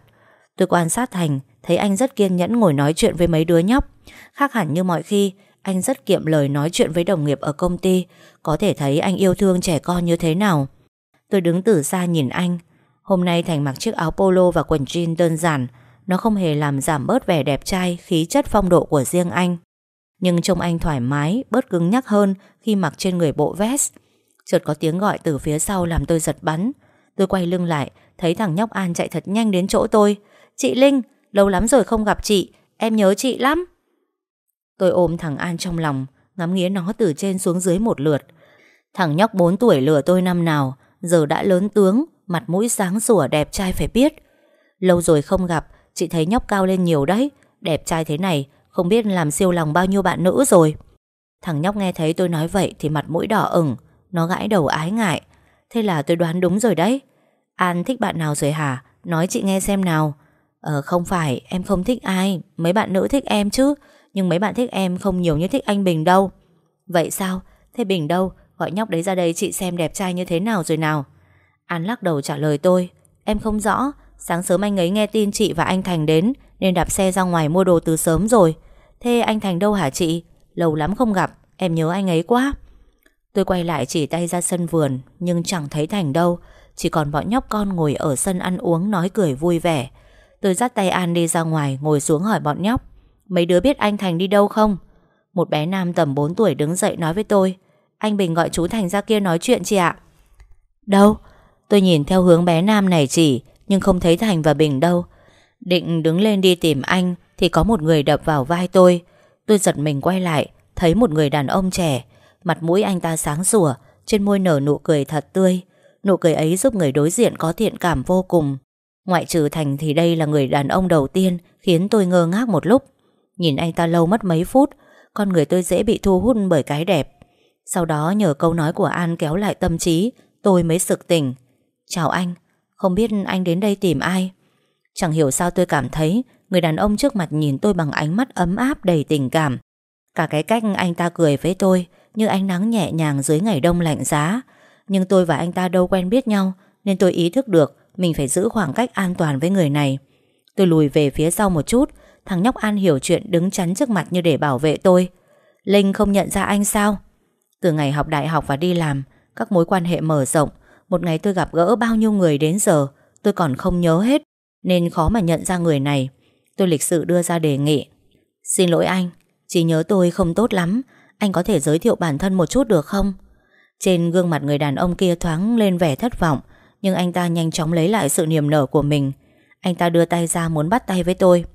Tôi quan sát Thành, Thấy anh rất kiên nhẫn ngồi nói chuyện với mấy đứa nhóc. Khác hẳn như mọi khi, Anh rất kiệm lời nói chuyện với đồng nghiệp ở công ty. Có thể thấy anh yêu thương trẻ con như thế nào. Tôi đứng từ xa nhìn anh. Hôm nay Thành mặc chiếc áo polo và quần jean đơn giản. Nó không hề làm giảm bớt vẻ đẹp trai, Khí chất phong độ của riêng anh. Nhưng trông anh thoải mái, Bớt cứng nhắc hơn Khi mặc trên người bộ vest. Chợt có tiếng gọi từ phía sau làm tôi giật bắn. Tôi quay lưng lại, Thấy thằng nhóc An chạy thật nhanh đến chỗ tôi. Chị Linh, lâu lắm rồi không gặp chị Em nhớ chị lắm. Tôi ôm thằng An trong lòng Ngắm nghía nó từ trên xuống dưới một lượt. Thằng nhóc 4 tuổi lừa tôi năm nào Giờ đã lớn tướng Mặt mũi sáng sủa đẹp trai phải biết. Lâu rồi không gặp Chị thấy nhóc cao lên nhiều đấy Đẹp trai thế này Không biết làm siêu lòng bao nhiêu bạn nữ rồi. Thằng nhóc nghe thấy tôi nói vậy Thì mặt mũi đỏ ửng Nó gãi đầu ái ngại. Thế là tôi đoán đúng rồi đấy. An thích bạn nào rồi hả? Nói chị nghe xem nào. Ờ không phải, em không thích ai. Mấy bạn nữ thích em chứ. Nhưng mấy bạn thích em không nhiều như thích anh Bình đâu. Vậy sao? Thế Bình đâu? Gọi nhóc đấy ra đây chị xem đẹp trai như thế nào rồi nào. An lắc đầu trả lời tôi. Em không rõ. Sáng sớm anh ấy nghe tin chị và anh Thành đến, Nên đạp xe ra ngoài mua đồ từ sớm rồi. Thế anh Thành đâu hả chị? Lâu lắm không gặp. Em nhớ anh ấy quá. Tôi quay lại chỉ tay ra sân vườn, Nhưng chẳng thấy Thành đâu. Chỉ còn bọn nhóc con ngồi ở sân ăn uống Nói cười vui vẻ. Tôi dắt tay An đi ra ngoài, Ngồi xuống hỏi bọn nhóc. Mấy đứa biết anh Thành đi đâu không? Một bé nam tầm 4 tuổi đứng dậy nói với tôi. Anh Bình gọi chú Thành ra kia nói chuyện chị ạ. Đâu? Tôi nhìn theo hướng bé nam này chỉ, Nhưng không thấy Thành và Bình đâu. Định đứng lên đi tìm anh, Thì có một người đập vào vai tôi. Tôi giật mình quay lại, Thấy một người đàn ông trẻ. Mặt mũi anh ta sáng sủa, Trên môi nở nụ cười thật tươi. Nụ cười ấy giúp người đối diện có thiện cảm vô cùng. Ngoại trừ Thành thì đây là người đàn ông đầu tiên Khiến tôi ngơ ngác một lúc. Nhìn anh ta lâu mất mấy phút, Con người tôi dễ bị thu hút bởi cái đẹp. Sau đó nhờ câu nói của An kéo lại tâm trí, Tôi mới sực tỉnh. Chào anh, Không biết anh đến đây tìm ai? Chẳng hiểu sao tôi cảm thấy Người đàn ông trước mặt nhìn tôi bằng ánh mắt ấm áp đầy tình cảm. Cả cái cách anh ta cười với tôi Như ánh nắng nhẹ nhàng dưới ngày đông lạnh giá. Nhưng tôi và anh ta đâu quen biết nhau, Nên tôi ý thức được mình phải giữ khoảng cách an toàn với người này. Tôi lùi về phía sau một chút, Thằng nhóc An hiểu chuyện đứng chắn trước mặt như để bảo vệ tôi. Linh không nhận ra anh sao? Từ ngày học đại học và đi làm, Các mối quan hệ mở rộng. Một ngày tôi gặp gỡ bao nhiêu người đến giờ, Tôi còn không nhớ hết, Nên khó mà nhận ra người này. Tôi lịch sự đưa ra đề nghị. Xin lỗi anh Chỉ nhớ tôi không tốt lắm. Anh có thể giới thiệu bản thân một chút được không? Trên gương mặt người đàn ông kia thoáng lên vẻ thất vọng. Nhưng anh ta nhanh chóng lấy lại sự niềm nở của mình. Anh ta đưa tay ra muốn bắt tay với tôi.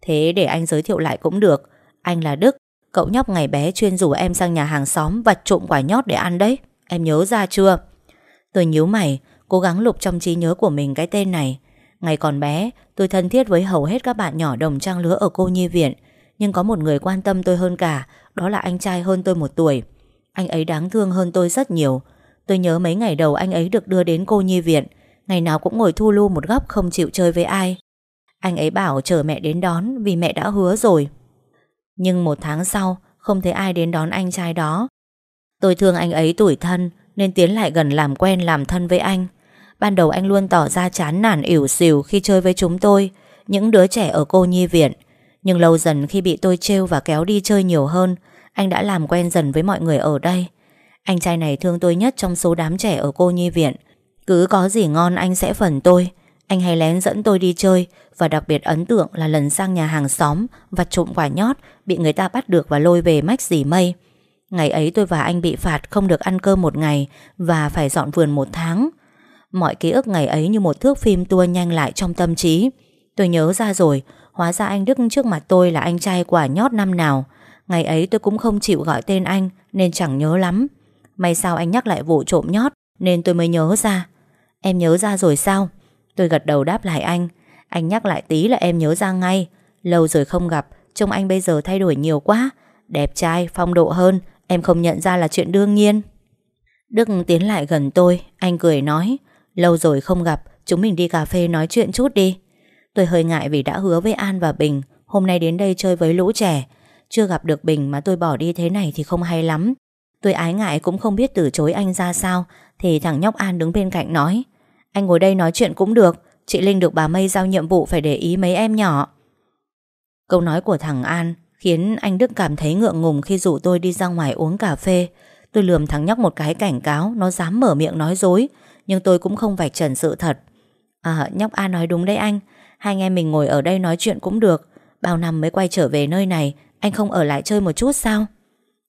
Thế để anh giới thiệu lại cũng được. Anh là Đức, Cậu nhóc ngày bé chuyên rủ em sang nhà hàng xóm Vặt trộm quả nhót để ăn đấy. Em nhớ ra chưa? Tôi nhíu mày, Cố gắng lục trong trí nhớ của mình cái tên này. Ngày còn bé, Tôi thân thiết với hầu hết các bạn nhỏ đồng trang lứa ở cô nhi viện. Nhưng có một người quan tâm tôi hơn cả, Đó là anh trai hơn tôi một tuổi. Anh ấy đáng thương hơn tôi rất nhiều. Tôi nhớ mấy ngày đầu anh ấy được đưa đến cô nhi viện Ngày nào cũng ngồi thu lưu một góc không chịu chơi với ai anh ấy bảo chờ mẹ đến đón vì mẹ đã hứa rồi. Nhưng một tháng sau, không thấy ai đến đón anh trai đó. Tôi thương anh ấy tuổi thân nên tiến lại gần làm quen làm thân với anh. Ban đầu anh luôn tỏ ra chán nản ỉu xìu khi chơi với chúng tôi, những đứa trẻ ở cô nhi viện. Nhưng lâu dần khi bị tôi trêu và kéo đi chơi nhiều hơn, anh đã làm quen dần với mọi người ở đây. Anh trai này thương tôi nhất trong số đám trẻ ở cô nhi viện. Cứ có gì ngon anh sẽ phần tôi. Anh hay lén dẫn tôi đi chơi Và đặc biệt ấn tượng là lần sang nhà hàng xóm Và trộm quả nhót Bị người ta bắt được và lôi về mách dì mây. Ngày ấy tôi và anh bị phạt Không được ăn cơm một ngày Và phải dọn vườn một tháng. Mọi ký ức ngày ấy như một thước phim tua nhanh lại trong tâm trí. Tôi nhớ ra rồi, Hóa ra anh Đức trước mặt tôi là anh trai quả nhót năm nào. Ngày ấy tôi cũng không chịu gọi tên anh Nên chẳng nhớ lắm. May sao anh nhắc lại vụ trộm nhót Nên tôi mới nhớ ra. Em nhớ ra rồi sao? Tôi gật đầu đáp lại anh. Anh nhắc lại tí là em nhớ ra ngay. Lâu rồi không gặp Trông anh bây giờ thay đổi nhiều quá. Đẹp trai, phong độ hơn Em không nhận ra là chuyện đương nhiên. Đức tiến lại gần tôi Anh cười nói. Lâu rồi không gặp Chúng mình đi cà phê nói chuyện chút đi. Tôi hơi ngại vì đã hứa với An và Bình Hôm nay đến đây chơi với lũ trẻ. Chưa gặp được Bình mà tôi bỏ đi thế này thì không hay lắm. Tôi ái ngại cũng không biết từ chối anh ra sao, Thì thằng nhóc An đứng bên cạnh nói, Anh ngồi đây nói chuyện cũng được, Chị Linh được bà Mây giao nhiệm vụ phải để ý mấy em nhỏ. Câu nói của thằng An Khiến anh Đức cảm thấy ngượng ngùng Khi rủ tôi đi ra ngoài uống cà phê. Tôi lườm thằng nhóc một cái cảnh cáo, Nó dám mở miệng nói dối, Nhưng tôi cũng không vạch trần sự thật. À nhóc An nói đúng đấy anh, Hai anh em mình ngồi ở đây nói chuyện cũng được, Bao năm mới quay trở về nơi này, Anh không ở lại chơi một chút sao?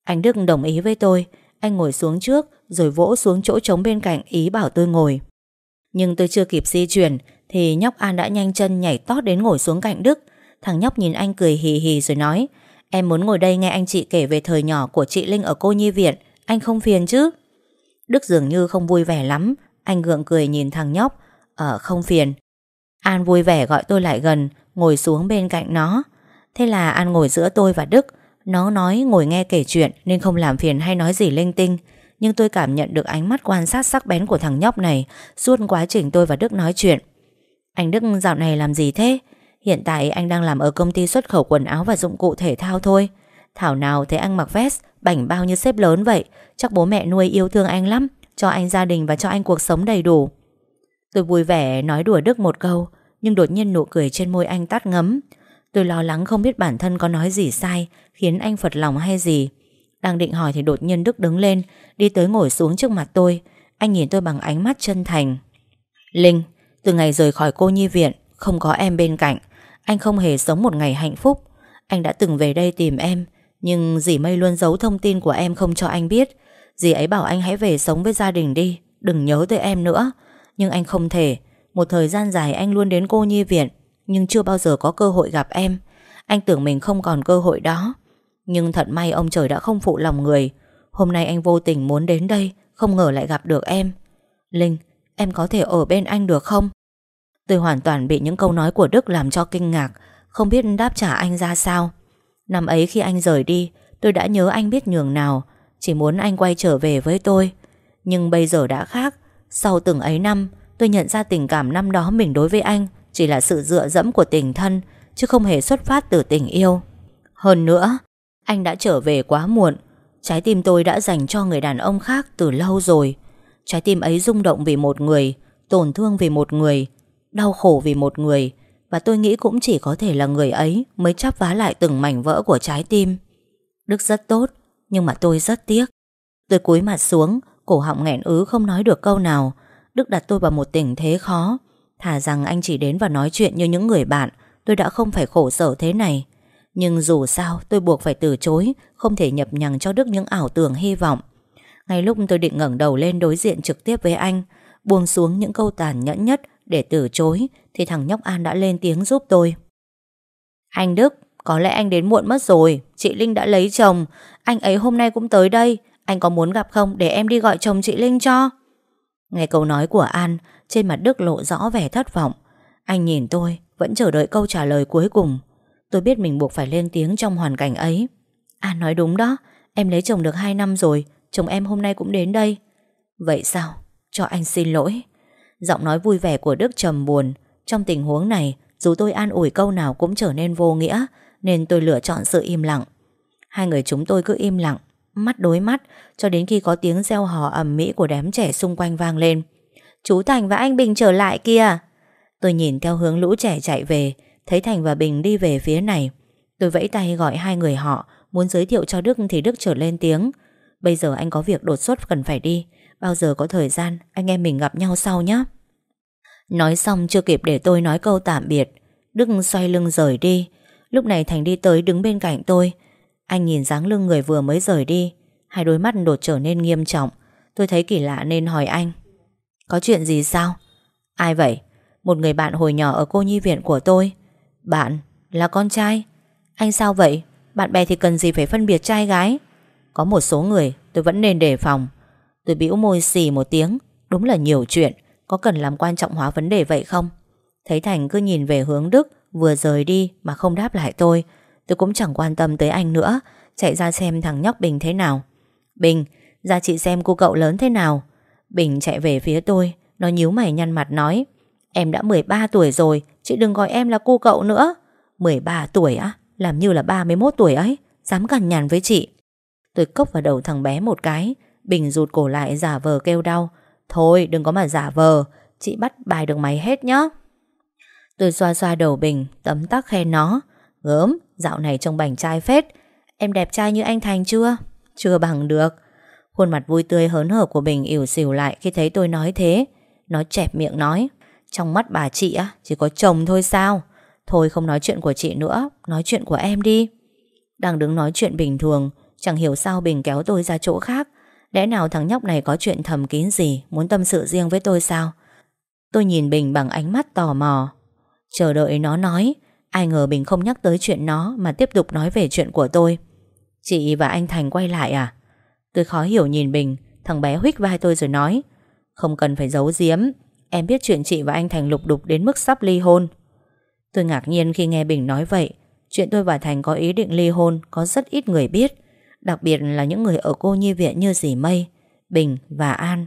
Anh Đức đồng ý với tôi. Anh ngồi xuống trước, Rồi vỗ xuống chỗ trống bên cạnh, Ý bảo tôi ngồi. Nhưng tôi chưa kịp di chuyển, Thì nhóc An đã nhanh chân nhảy tót đến ngồi xuống cạnh Đức. Thằng nhóc nhìn anh cười hì hì rồi nói, Em muốn ngồi đây nghe anh chị kể về thời nhỏ của chị Linh ở cô nhi viện. Anh không phiền chứ? Đức dường như không vui vẻ lắm. Anh gượng cười nhìn thằng nhóc Ờ không phiền. An vui vẻ gọi tôi lại gần, Ngồi xuống bên cạnh nó. Thế là An ngồi giữa tôi và Đức. Nó nói ngồi nghe kể chuyện Nên không làm phiền hay nói gì linh tinh. Nhưng tôi cảm nhận được ánh mắt quan sát sắc bén của thằng nhóc này, Suốt quá trình tôi và Đức nói chuyện. Anh Đức, dạo này làm gì thế? Hiện tại anh đang làm ở công ty xuất khẩu quần áo và dụng cụ thể thao thôi. Thảo nào thấy anh mặc vest, Bảnh bao như sếp lớn vậy. Chắc bố mẹ nuôi yêu thương anh lắm, Cho anh gia đình và cho anh cuộc sống đầy đủ. Tôi vui vẻ nói đùa Đức một câu, Nhưng đột nhiên nụ cười trên môi anh tắt ngấm. Tôi lo lắng không biết bản thân có nói gì sai Khiến anh phật lòng hay gì. Đang định hỏi thì đột nhiên Đức đứng lên Đi tới ngồi xuống trước mặt tôi. Anh nhìn tôi bằng ánh mắt chân thành. Linh, từ ngày rời khỏi cô nhi viện Không có em bên cạnh. Anh không hề sống một ngày hạnh phúc. Anh đã từng về đây tìm em Nhưng dì mây luôn giấu thông tin của em không cho anh biết. Dì ấy bảo anh hãy về sống với gia đình đi Đừng nhớ tới em nữa. Nhưng anh không thể. Một thời gian dài anh luôn đến cô nhi viện nhưng chưa bao giờ có cơ hội gặp em. Anh tưởng mình không còn cơ hội đó. Nhưng thật may ông trời đã không phụ lòng người. Hôm nay anh vô tình muốn đến đây Không ngờ lại gặp được em. Linh, em có thể ở bên anh được không? Tôi hoàn toàn bị những câu nói của Đức làm cho kinh ngạc Không biết đáp trả anh ra sao. Năm ấy khi anh rời đi Tôi đã nhớ anh biết nhường nào Chỉ muốn anh quay trở về với tôi. Nhưng bây giờ đã khác. Sau từng ấy năm Tôi nhận ra tình cảm năm đó mình đối với anh. Chỉ là sự dựa dẫm của tình thân, Chứ không hề xuất phát từ tình yêu. Hơn nữa, Anh đã trở về quá muộn. Trái tim tôi đã dành cho người đàn ông khác từ lâu rồi. Trái tim ấy rung động vì một người, Tổn thương vì một người, Đau khổ vì một người, Và tôi nghĩ cũng chỉ có thể là người ấy Mới chắp vá lại từng mảnh vỡ của trái tim. Đức rất tốt, Nhưng mà tôi rất tiếc. Tôi cúi mặt xuống, Cổ họng nghẹn ứ không nói được câu nào. Đức đặt tôi vào một tình thế khó. Thà rằng anh chỉ đến và nói chuyện như những người bạn, Tôi đã không phải khổ sở thế này. Nhưng dù sao, tôi buộc phải từ chối, Không thể nhập nhằng cho Đức những ảo tưởng hy vọng. Ngay lúc tôi định ngẩng đầu lên đối diện trực tiếp với anh, Buông xuống những câu tàn nhẫn nhất để từ chối, Thì thằng nhóc An đã lên tiếng giúp tôi. Anh Đức, Có lẽ anh đến muộn mất rồi, Chị Linh đã lấy chồng. Anh ấy hôm nay cũng tới đây, Anh có muốn gặp không để em đi gọi chồng chị Linh cho? Nghe câu nói của An trên mặt Đức lộ rõ vẻ thất vọng. Anh nhìn tôi, Vẫn chờ đợi câu trả lời cuối cùng. Tôi biết mình buộc phải lên tiếng trong hoàn cảnh ấy. An nói đúng đó. Em lấy chồng được 2 năm rồi, Chồng em hôm nay cũng đến đây. Vậy sao? Cho anh xin lỗi. Giọng nói vui vẻ của Đức trầm buồn. Trong tình huống này, Dù tôi an ủi câu nào cũng trở nên vô nghĩa, Nên tôi lựa chọn sự im lặng. Hai người chúng tôi cứ im lặng, Mắt đối mắt, Cho đến khi có tiếng reo hò ầm mỹ của đám trẻ xung quanh vang lên. Chú Thành và anh Bình trở lại kìa. Tôi nhìn theo hướng lũ trẻ chạy về, Thấy Thành và Bình đi về phía này. Tôi vẫy tay gọi hai người họ, Muốn giới thiệu cho Đức thì Đức trở lên tiếng. Bây giờ anh có việc đột xuất cần phải đi. Bao giờ có thời gian, Anh em mình gặp nhau sau nhé Nói xong chưa kịp để tôi nói câu tạm biệt, Đức xoay lưng rời đi. Lúc này Thành đi tới đứng bên cạnh tôi. Anh nhìn dáng lưng người vừa mới rời đi. Hai đôi mắt đột trở nên nghiêm trọng. Tôi thấy kỳ lạ nên hỏi anh. Có chuyện gì sao? Ai vậy? Một người bạn hồi nhỏ ở cô nhi viện của tôi. Bạn là con trai. Anh sao vậy? Bạn bè thì cần gì phải phân biệt trai gái? Có một số người tôi vẫn nên đề phòng. Tôi bĩu môi xì một tiếng. Đúng là nhiều chuyện. Có cần làm quan trọng hóa vấn đề vậy không? Thấy Thành cứ nhìn về hướng Đức Vừa rời đi mà không đáp lại tôi. Tôi cũng chẳng quan tâm tới anh nữa. Chạy ra xem thằng nhóc Bình thế nào. Bình, ra chị xem cô cậu lớn thế nào. Bình chạy về phía tôi. Nó nhíu mày nhăn mặt nói Em đã 13 tuổi rồi Chị đừng gọi em là cô cậu nữa. 13 tuổi á? Làm như là 31 tuổi ấy Dám cằn nhằn với chị. Tôi cốc vào đầu thằng bé một cái. Bình rụt cổ lại giả vờ kêu đau. Thôi đừng có mà giả vờ Chị bắt bài được mày hết nhá. Tôi xoa xoa đầu Bình Tấm tắc khen nó. Gớm, dạo này trông bảnh trai phết. Em đẹp trai như anh Thành chưa? Chưa bằng được. Khuôn mặt vui tươi hớn hở của Bình ỉu xỉu lại khi thấy tôi nói thế. Nó chẹp miệng nói Trong mắt bà chị á, chỉ có chồng thôi sao? Thôi không nói chuyện của chị nữa Nói chuyện của em đi. Đang đứng nói chuyện bình thường Chẳng hiểu sao Bình kéo tôi ra chỗ khác. Lẽ nào thằng nhóc này có chuyện thầm kín gì Muốn tâm sự riêng với tôi sao? Tôi nhìn Bình bằng ánh mắt tò mò. Chờ đợi nó nói Ai ngờ Bình không nhắc tới chuyện nó Mà tiếp tục nói về chuyện của tôi. Chị và anh Thành quay lại à? Tôi khó hiểu nhìn Bình Thằng bé huých vai tôi rồi nói, Không cần phải giấu giếm, Em biết chuyện chị và anh Thành lục đục đến mức sắp ly hôn. Tôi ngạc nhiên khi nghe Bình nói vậy, Chuyện tôi và Thành có ý định ly hôn Có rất ít người biết, Đặc biệt là những người ở cô nhi viện như dì Mây, Bình và An.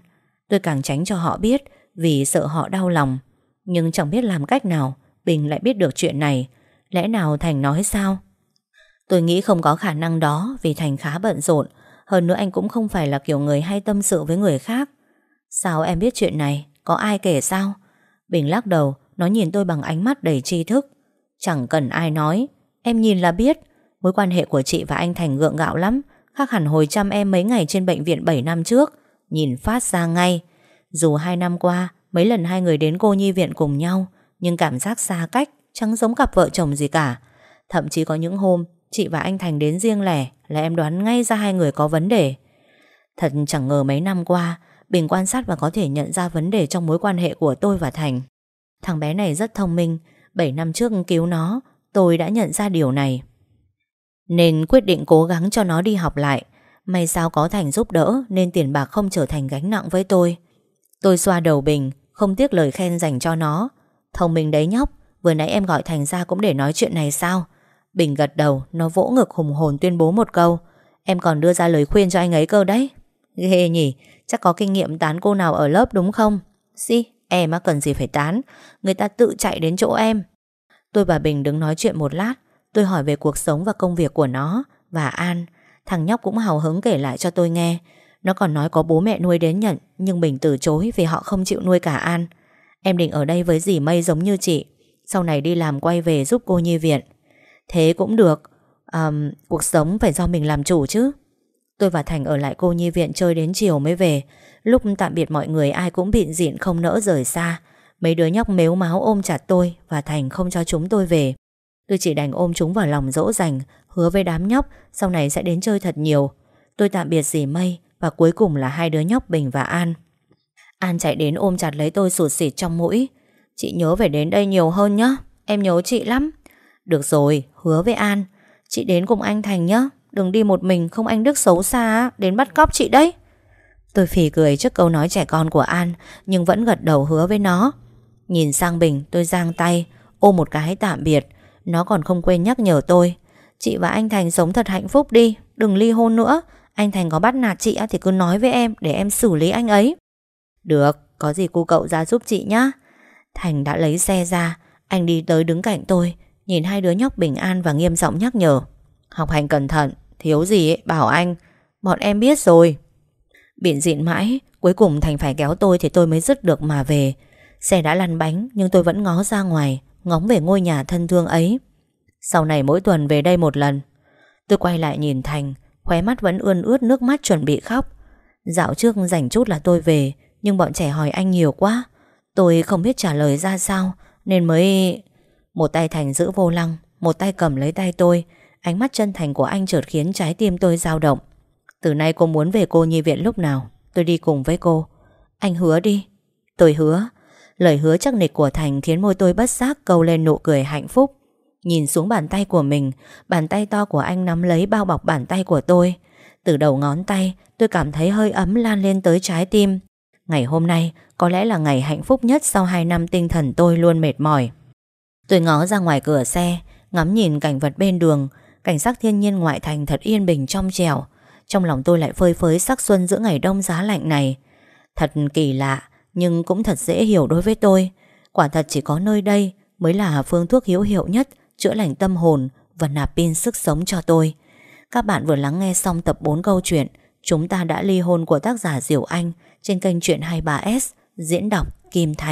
Tôi càng tránh cho họ biết Vì sợ họ đau lòng. Nhưng chẳng biết làm cách nào, Bình lại biết được chuyện này. Lẽ nào Thành nói sao? Tôi nghĩ không có khả năng đó Vì Thành khá bận rộn hơn nữa anh cũng không phải là kiểu người hay tâm sự với người khác. Sao em biết chuyện này? Có ai kể sao? Bình lắc đầu, Nó nhìn tôi bằng ánh mắt đầy tri thức. Chẳng cần ai nói, Em nhìn là biết. Mối quan hệ của chị và anh Thành gượng gạo lắm. Khác hẳn hồi chăm em mấy ngày trên bệnh viện 7 năm trước. Nhìn phát ra ngay. Dù hai năm qua, Mấy lần hai người đến cô nhi viện cùng nhau, Nhưng cảm giác xa cách, Chẳng giống cặp vợ chồng gì cả. Thậm chí có những hôm, Chị và anh Thành đến riêng lẻ. Là em đoán ngay ra hai người có vấn đề. Thật chẳng ngờ mấy năm qua, Bình quan sát và có thể nhận ra vấn đề Trong mối quan hệ của tôi và Thành. Thằng bé này rất thông minh 7 năm trước cứu nó, Tôi đã nhận ra điều này. Nên quyết định cố gắng cho nó đi học lại. May sao có Thành giúp đỡ, Nên tiền bạc không trở thành gánh nặng với tôi. Tôi xoa đầu Bình, Không tiếc lời khen dành cho nó. Thông minh đấy nhóc, Vừa nãy em gọi Thành ra cũng để nói chuyện này sao? Bình gật đầu, Nó vỗ ngực hùng hồn tuyên bố một câu. Em còn đưa ra lời khuyên cho anh ấy cơ đấy. Ghê nhỉ, Chắc có kinh nghiệm tán cô nào ở lớp đúng không? Si, em á, cần gì phải tán. Người ta tự chạy đến chỗ em. Tôi và Bình đứng nói chuyện một lát. Tôi hỏi về cuộc sống và công việc của nó Và An. Thằng nhóc cũng hào hứng kể lại cho tôi nghe. Nó còn nói có bố mẹ nuôi đến nhận, Nhưng Bình từ chối vì họ không chịu nuôi cả An. Em định ở đây với dì Mây giống như chị. Sau này đi làm quay về giúp cô nhi viện. Thế cũng được. À, Cuộc sống phải do mình làm chủ chứ. Tôi và Thành ở lại cô nhi viện chơi đến chiều mới về. Lúc tạm biệt mọi người ai cũng bịn dịn không nỡ rời xa. Mấy đứa nhóc mếu máu ôm chặt tôi Và Thành không cho chúng tôi về. Tôi chỉ đành ôm chúng vào lòng dỗ dành Hứa với đám nhóc Sau này sẽ đến chơi thật nhiều. Tôi tạm biệt dì Mây Và cuối cùng là hai đứa nhóc Bình và An. An chạy đến ôm chặt lấy tôi sụt xịt trong mũi. Chị nhớ phải đến đây nhiều hơn nhá Em nhớ chị lắm. Được rồi, hứa với An. Chị đến cùng anh Thành nhé Đừng đi một mình không anh Đức xấu xa Đến bắt cóc chị đấy. Tôi phì cười trước câu nói trẻ con của An Nhưng vẫn gật đầu hứa với nó. Nhìn sang Bình tôi giang tay Ôm một cái tạm biệt. Nó còn không quên nhắc nhở tôi. Chị và anh Thành sống thật hạnh phúc đi Đừng ly hôn nữa. Anh Thành có bắt nạt chị thì cứ nói với em Để em xử lý anh ấy. Được, có gì cô cậu ra giúp chị nhá. Thành đã lấy xe ra Anh đi tới đứng cạnh tôi. Nhìn hai đứa nhóc bình an và nghiêm giọng nhắc nhở. Học hành cẩn thận Thiếu gì ấy, bảo anh Bọn em biết rồi. Biện dịn mãi Cuối cùng Thành phải kéo tôi thì tôi mới dứt được mà về. Xe đã lăn bánh Nhưng tôi vẫn ngó ra ngoài Ngóng về ngôi nhà thân thương ấy. Sau này mỗi tuần về đây một lần. Tôi quay lại nhìn Thành Khóe mắt vẫn ươn ướt nước mắt chuẩn bị khóc. Dạo trước rảnh chút là tôi về Nhưng bọn trẻ hỏi anh nhiều quá. Tôi không biết trả lời ra sao Nên mới... Một tay Thành giữ vô lăng, Một tay cầm lấy tay tôi. Ánh mắt chân thành của anh chợt khiến trái tim tôi dao động. Từ nay cô muốn về cô nhi viện lúc nào, Tôi đi cùng với cô. Anh hứa đi. Tôi hứa. Lời hứa chắc nịch của Thành khiến môi tôi bất giác câu lên nụ cười hạnh phúc. Nhìn xuống bàn tay của mình, Bàn tay to của anh nắm lấy bao bọc bàn tay của tôi. Từ đầu ngón tay, Tôi cảm thấy hơi ấm lan lên tới trái tim. Ngày hôm nay, Có lẽ là ngày hạnh phúc nhất Sau 2 năm tinh thần tôi luôn mệt mỏi. Tôi ngó ra ngoài cửa xe, Ngắm nhìn cảnh vật bên đường, Cảnh sắc thiên nhiên ngoại thành thật yên bình trong trẻo. Trong lòng tôi lại phơi phới sắc xuân giữa ngày đông giá lạnh này. Thật kỳ lạ, Nhưng cũng thật dễ hiểu đối với tôi. Quả thật chỉ có nơi đây Mới là phương thuốc hữu hiệu nhất Chữa lành tâm hồn Và nạp pin sức sống cho tôi. Các bạn vừa lắng nghe xong tập 4 câu chuyện Chúng ta đã ly hôn của tác giả Diệu Anh trên kênh Chuyện 23S diễn đọc Kim Thành.